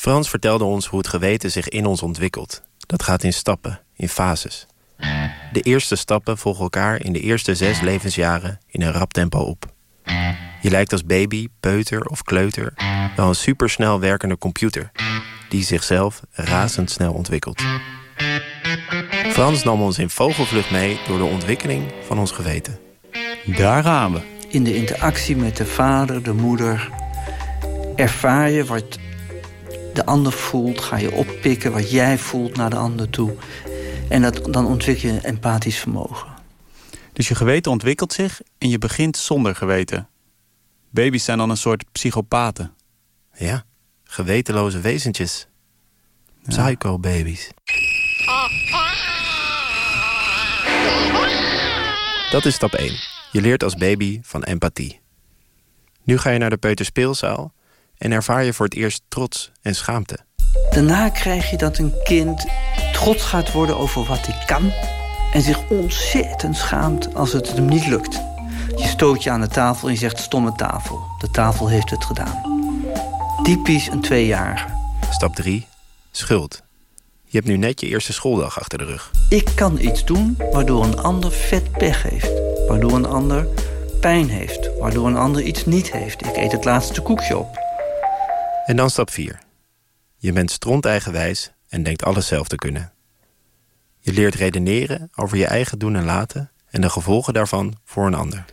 Frans vertelde ons hoe het geweten zich in ons ontwikkelt. Dat gaat in stappen, in fases. De eerste stappen volgen elkaar in de eerste zes levensjaren in een rap tempo op. Je lijkt als baby, peuter of kleuter wel een supersnel werkende computer... die zichzelf razendsnel ontwikkelt. Frans nam ons in vogelvlucht mee door de ontwikkeling van ons geweten. Daar gaan we. In de interactie met de vader, de moeder... ervaar je wat de ander voelt. Ga je oppikken wat jij voelt naar de ander toe. En dat, dan ontwikkel je empathisch vermogen. Dus je geweten ontwikkelt zich en je begint zonder geweten. Baby's zijn dan een soort psychopaten. Ja, gewetenloze wezentjes. Psycho-baby's. Dat is stap 1. Je leert als baby van empathie. Nu ga je naar de peuterspeelzaal en ervaar je voor het eerst trots en schaamte. Daarna krijg je dat een kind trots gaat worden over wat hij kan... en zich ontzettend schaamt als het hem niet lukt. Je stoot je aan de tafel en je zegt stomme tafel. De tafel heeft het gedaan. Typisch een tweejarige. Stap 3. Schuld. Je hebt nu net je eerste schooldag achter de rug. Ik kan iets doen waardoor een ander vet pech heeft. Waardoor een ander pijn heeft. Waardoor een ander iets niet heeft. Ik eet het laatste koekje op. En dan stap 4. Je bent stondeigenwijs en denkt alles zelf te kunnen. Je leert redeneren over je eigen doen en laten... en de gevolgen daarvan voor een ander.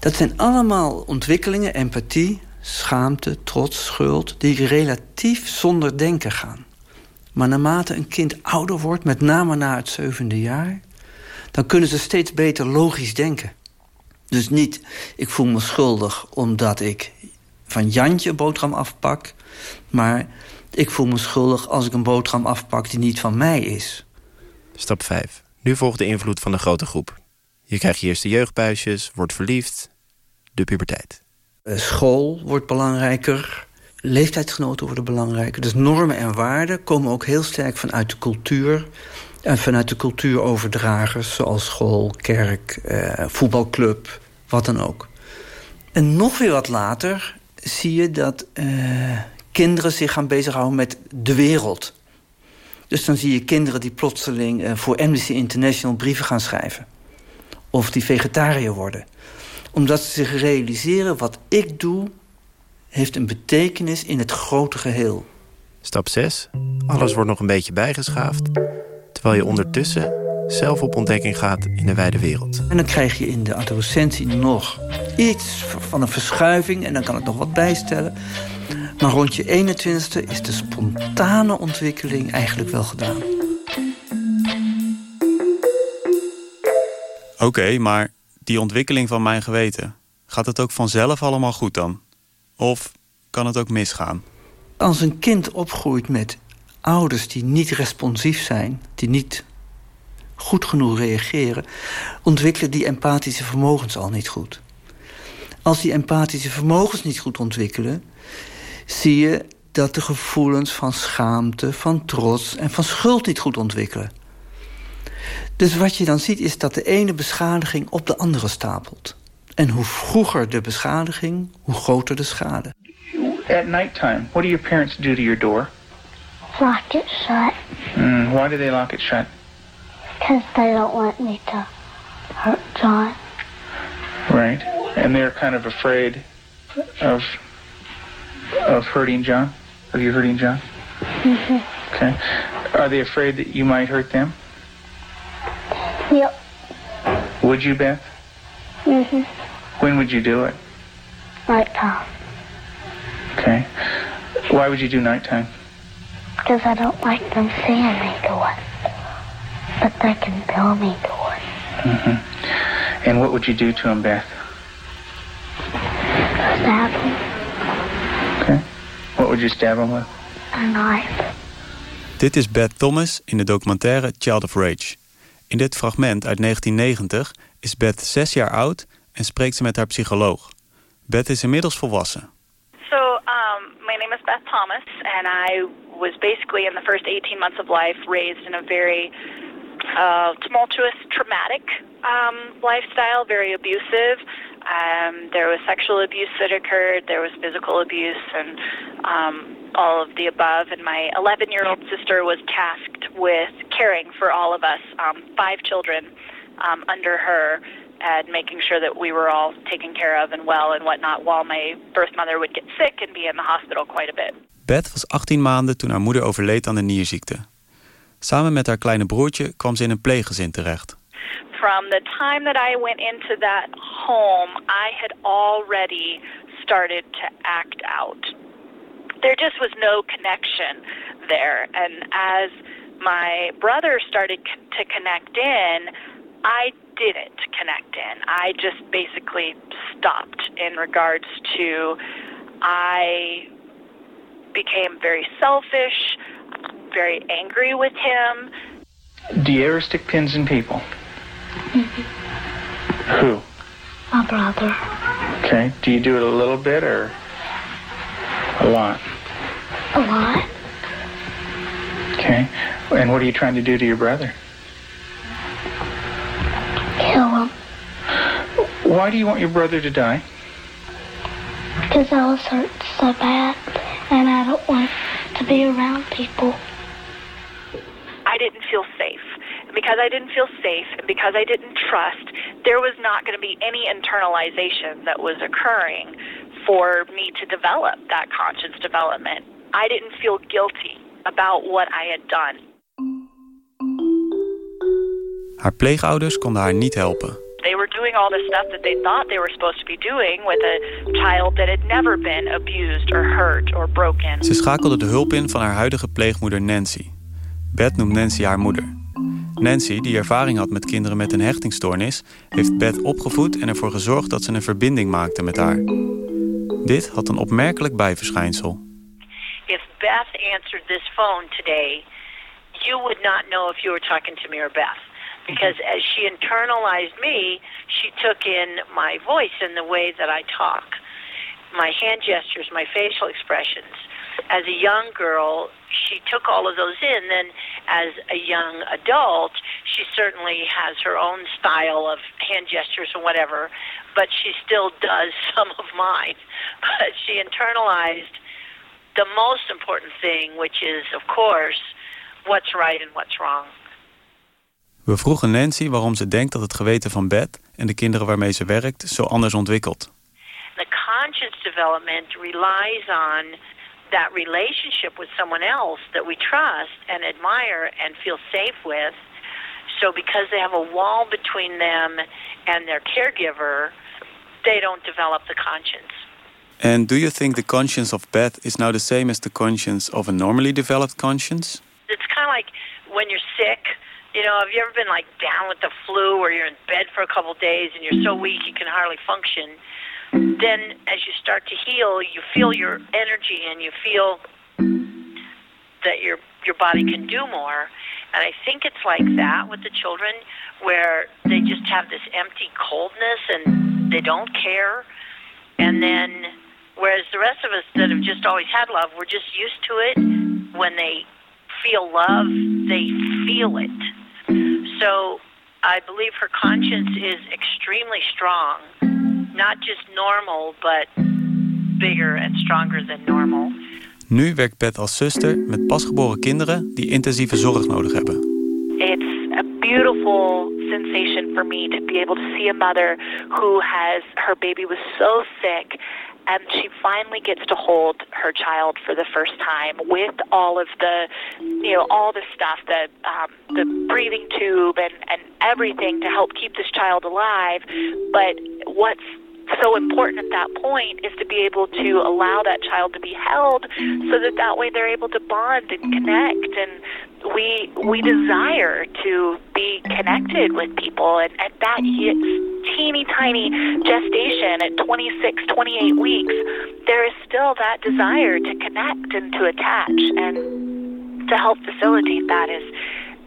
Dat zijn allemaal ontwikkelingen, empathie, schaamte, trots, schuld... die relatief zonder denken gaan. Maar naarmate een kind ouder wordt, met name na het zevende jaar... dan kunnen ze steeds beter logisch denken. Dus niet, ik voel me schuldig omdat ik van Jantje boterham afpak... maar ik voel me schuldig als ik een boterham afpak die niet van mij is. Stap 5. Nu volgt de invloed van de grote groep. Je krijgt je eerste jeugdbuisjes, wordt verliefd, de puberteit. Eh, school wordt belangrijker, leeftijdsgenoten worden belangrijker. Dus normen en waarden komen ook heel sterk vanuit de cultuur... en vanuit de cultuuroverdragers, zoals school, kerk, eh, voetbalclub, wat dan ook. En nog weer wat later zie je dat eh, kinderen zich gaan bezighouden met de wereld. Dus dan zie je kinderen die plotseling eh, voor Amnesty International brieven gaan schrijven. Of die vegetariër worden. Omdat ze zich realiseren, wat ik doe heeft een betekenis in het grote geheel. Stap 6. Alles wordt nog een beetje bijgeschaafd. Terwijl je ondertussen zelf op ontdekking gaat in de wijde wereld. En dan krijg je in de adolescentie nog iets van een verschuiving... en dan kan ik nog wat bijstellen. Maar rond je 21ste is de spontane ontwikkeling eigenlijk wel gedaan. Oké, maar die ontwikkeling van mijn geweten... gaat het ook vanzelf allemaal goed dan? Of kan het ook misgaan? Als een kind opgroeit met ouders die niet responsief zijn... die niet goed genoeg reageren... ontwikkelen die empathische vermogens al niet goed. Als die empathische vermogens niet goed ontwikkelen... zie je dat de gevoelens van schaamte, van trots en van schuld niet goed ontwikkelen. Dus wat je dan ziet is dat de ene beschadiging op de andere stapelt. En hoe vroeger de beschadiging, hoe groter de schade. At nighttime, what do your parents do to your door? Lock it shut. Mm, why do they lock it shut? Because they don't want me to hurt John. Right. And they're kind of afraid of of hurting John? Of you hurting John? Mm-hmm. Okay. Are they afraid that you might hurt them? Yep. Would you, Beth? Mm-hmm. When would you do it? Nighttime. Okay. Why would you do nighttime? Because I don't like them seeing me do it. But they can tell me do it. hmm And what would you do to them, Beth? Stab them. What would you stab them with? A knife. Dit is Beth Thomas in de documentaire Child of Rage. In dit fragment uit 1990 is Beth zes jaar oud en spreekt ze met haar psycholoog. Beth is inmiddels volwassen. So, um, my name is Beth Thomas, and I was basically in the first 18 months of life raised in a very uh, tumultuous, traumatic um, lifestyle, very abusive. Um, there was sexual abuse that occurred, there was physical abuse, and um, all of the above. And my 11 year old sister was tasked with caring for all of us, um, five children um, under her, and making sure that we were all taken care of and well and whatnot, while my birth mother would get sick and be in the hospital quite a bit. Beth was 18 maanden toen haar moeder overleed aan de nierziekte. Samen met haar kleine broertje kwam ze in een pleeggezin terecht. From the time that I went into that home, I had already started to act out. There just was no connection there. And as my brother started to connect in, I didn't connect in. I just basically stopped in regards to I became very selfish, very angry with him. Do you ever stick pins in people? Who? My brother. Okay. Do you do it a little bit or a lot? A lot. Okay. And what are you trying to do to your brother? Kill him. Why do you want your brother to die? Because I was hurt so bad. And I don't want to be around people. I didn't feel safe. And because I didn't feel safe and because I didn't trust, there was not going to be any internalization that was occurring for me to develop that conscious development. I didn't feel guilty about what I had done. Haar pleegouders konden haar niet helpen. They were doing all the stuff that they thought they were supposed to be doing with a child that had never been abused or hurt or broken. Ze schakelde de hulp in van haar huidige pleegmoeder Nancy. Beth noemt Nancy haar moeder. Nancy, die ervaring had met kinderen met een hechtingstoornis, heeft Beth opgevoed en ervoor gezorgd dat ze een verbinding maakte met haar. Dit had een opmerkelijk bijverschijnsel. If Beth answered this phone today, you would not know if you were talking to me or Beth. Because as she internalized me, she took in my voice and the way that I talk, my hand gestures, my facial expressions. As a young girl, she took all of those in. Then, as a young adult, she certainly has her own style of hand gestures and whatever, but she still does some of mine. But she internalized the most important thing, which is, of course, what's right and what's wrong. We vroegen Nancy waarom ze denkt dat het geweten van Beth en de kinderen waarmee ze werkt zo anders ontwikkelt. The conscience development relies on that relationship with someone else that we trust and admire and feel safe with So because they have a wall between them and their caregiver, they don't develop the conscience. And do you think the conscience of Beth is now the same as the conscience of a normally developed conscience? It's kind of like when you're sick. You know, have you ever been like down with the flu or you're in bed for a couple days and you're so weak you can hardly function? Then as you start to heal, you feel your energy and you feel that your your body can do more. And I think it's like that with the children where they just have this empty coldness and they don't care. And then whereas the rest of us that have just always had love, we're just used to it. When they feel love, they feel it. So I believe her conscience is extremely strong. Not just normal, but bigger and stronger than normal. Nu werkt Beth als zuster met pasgeboren kinderen die intensieve zorg nodig hebben. It's a beautiful sensation for me to be able to see a mother who has her baby was so sick and she finally gets to hold her child for the first time with all of the you know all the stuff the um, the breathing tube and and everything to help keep this child alive but what's so important at that point is to be able to allow that child to be held so that that way they're able to bond and connect. And we we desire to be connected with people. And at that teeny tiny gestation at 26 28 weeks there is still that desire to connect and to attach and to help facilitate that is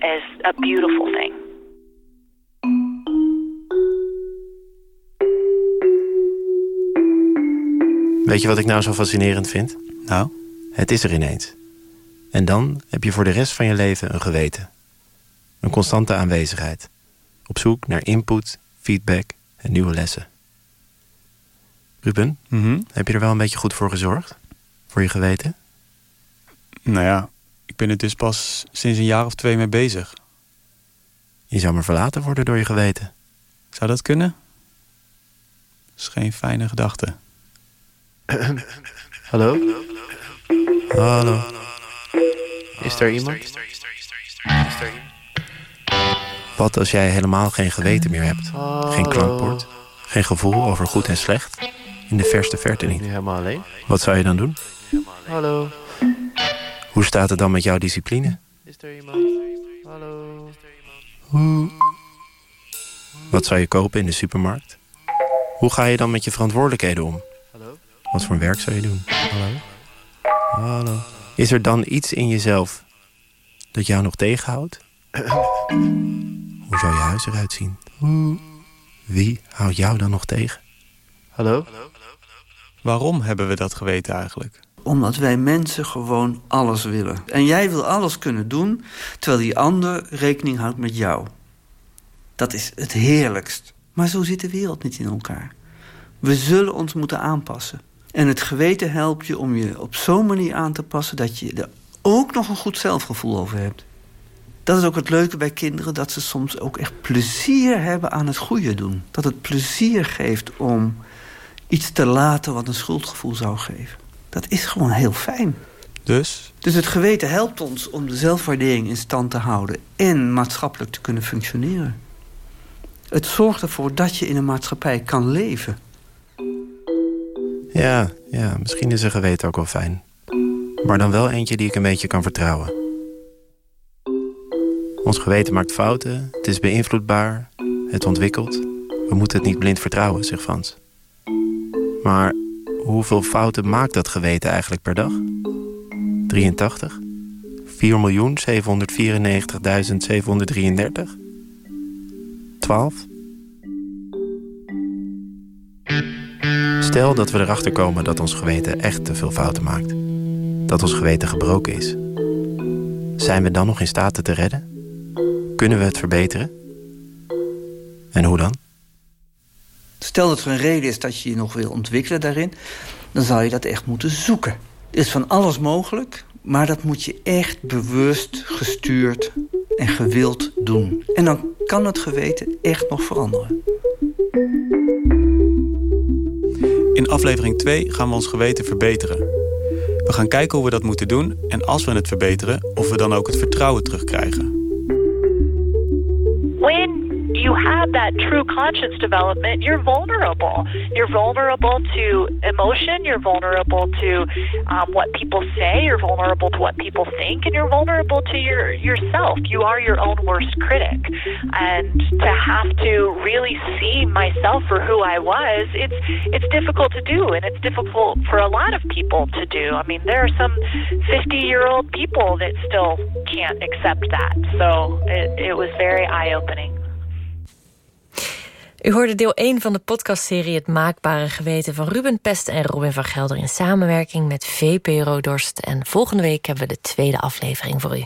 is a beautiful thing Weet je wat ik nou zo fascinerend vind? Nou? Het is er ineens. En dan heb je voor de rest van je leven een geweten. Een constante aanwezigheid. Op zoek naar input, feedback en nieuwe lessen. Ruben, Mhm. heb je er wel een beetje goed voor gezorgd? Voor je geweten? Nou ja, ik ben er dus pas sinds een jaar of twee mee bezig. Je zou maar verlaten worden door je geweten. Zou dat kunnen? is geen fijne gedachte. Hallo? Hallo. Is er iemand? Wat als jij helemaal geen geweten meer hebt? Geen klankbord? Geen gevoel over goed en slecht? In de verste verte niet. helemaal alleen? Wat zou je dan doen? Hallo. Hoe staat het dan met jouw discipline? Is er iemand? Hallo. Wat zou je kopen in de supermarkt? Hoe ga je dan met je verantwoordelijkheden om? Wat voor werk zou je doen? Hallo? Hallo? Is er dan iets in jezelf dat jou nog tegenhoudt? Hoe zou je huis eruit zien? Wie houdt jou dan nog tegen? Hallo? Waarom hebben we dat geweten eigenlijk? Omdat wij mensen gewoon alles willen. En jij wil alles kunnen doen, terwijl die ander rekening houdt met jou. Dat is het heerlijkst. Maar zo zit de wereld niet in elkaar. We zullen ons moeten aanpassen. En het geweten helpt je om je op zo'n manier aan te passen... dat je er ook nog een goed zelfgevoel over hebt. Dat is ook het leuke bij kinderen... dat ze soms ook echt plezier hebben aan het goede doen. Dat het plezier geeft om iets te laten wat een schuldgevoel zou geven. Dat is gewoon heel fijn. Dus? Dus het geweten helpt ons om de zelfwaardering in stand te houden... en maatschappelijk te kunnen functioneren. Het zorgt ervoor dat je in een maatschappij kan leven. Ja, ja, misschien is een geweten ook wel fijn. Maar dan wel eentje die ik een beetje kan vertrouwen. Ons geweten maakt fouten, het is beïnvloedbaar, het ontwikkelt. We moeten het niet blind vertrouwen, zegt Frans. Maar hoeveel fouten maakt dat geweten eigenlijk per dag? 83? 4.794.733? 12? Stel dat we erachter komen dat ons geweten echt te veel fouten maakt. Dat ons geweten gebroken is. Zijn we dan nog in staat het te redden? Kunnen we het verbeteren? En hoe dan? Stel dat er een reden is dat je je nog wil ontwikkelen daarin... dan zal je dat echt moeten zoeken. Er is van alles mogelijk, maar dat moet je echt bewust, gestuurd en gewild doen. En dan kan het geweten echt nog veranderen. In aflevering 2 gaan we ons geweten verbeteren. We gaan kijken hoe we dat moeten doen en als we het verbeteren, of we dan ook het vertrouwen terugkrijgen. You have that true conscience development, you're vulnerable. You're vulnerable to emotion. You're vulnerable to um, what people say. You're vulnerable to what people think, and you're vulnerable to your yourself. You are your own worst critic, and to have to really see myself for who I was, it's it's difficult to do, and it's difficult for a lot of people to do. I mean, there are some 50 year old people that still can't accept that. So it, it was very eye opening. U hoorde deel 1 van de podcastserie Het Maakbare Geweten van Ruben Pest en Robin van Gelder in samenwerking met VPRO Dorst. En volgende week hebben we de tweede aflevering voor u.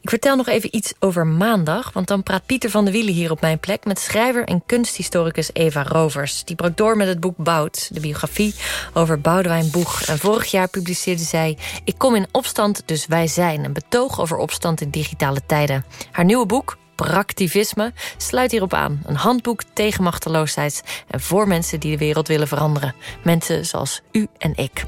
Ik vertel nog even iets over maandag, want dan praat Pieter van de Wielen hier op mijn plek met schrijver en kunsthistoricus Eva Rovers. Die brak door met het boek Bout, de biografie over Boudewijn Boeg. En vorig jaar publiceerde zij Ik kom in opstand, dus wij zijn. Een betoog over opstand in digitale tijden. Haar nieuwe boek, Praktivisme sluit hierop aan. Een handboek tegen machteloosheid en voor mensen die de wereld willen veranderen. Mensen zoals u en ik.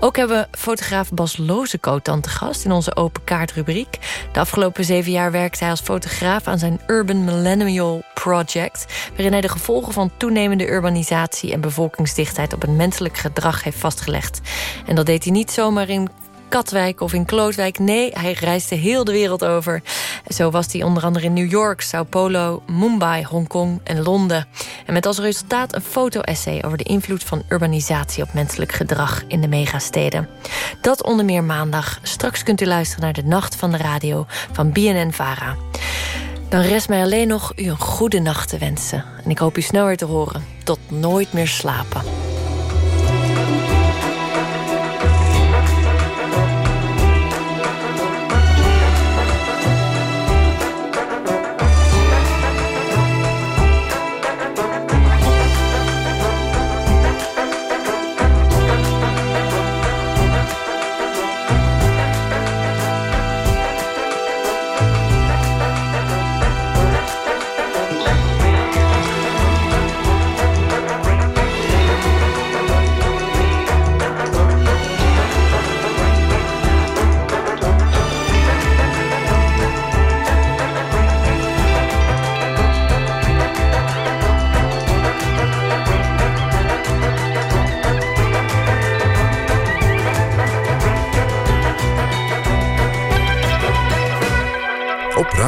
Ook hebben we fotograaf Bas Lozekoot dan te gast in onze open kaartrubriek. De afgelopen zeven jaar werkte hij als fotograaf aan zijn Urban Millennial Project... waarin hij de gevolgen van toenemende urbanisatie en bevolkingsdichtheid... op het menselijk gedrag heeft vastgelegd. En dat deed hij niet zomaar in Katwijk of in Klootwijk. Nee, hij reisde heel de wereld over. Zo was hij onder andere in New York, Sao Paulo, Mumbai, Hongkong en Londen. En met als resultaat een foto-essay over de invloed van urbanisatie op menselijk gedrag in de megasteden. Dat onder meer maandag. Straks kunt u luisteren naar de Nacht van de Radio van BNN-Vara. Dan rest mij alleen nog u een goede nacht te wensen. En ik hoop u snel weer te horen. Tot nooit meer slapen.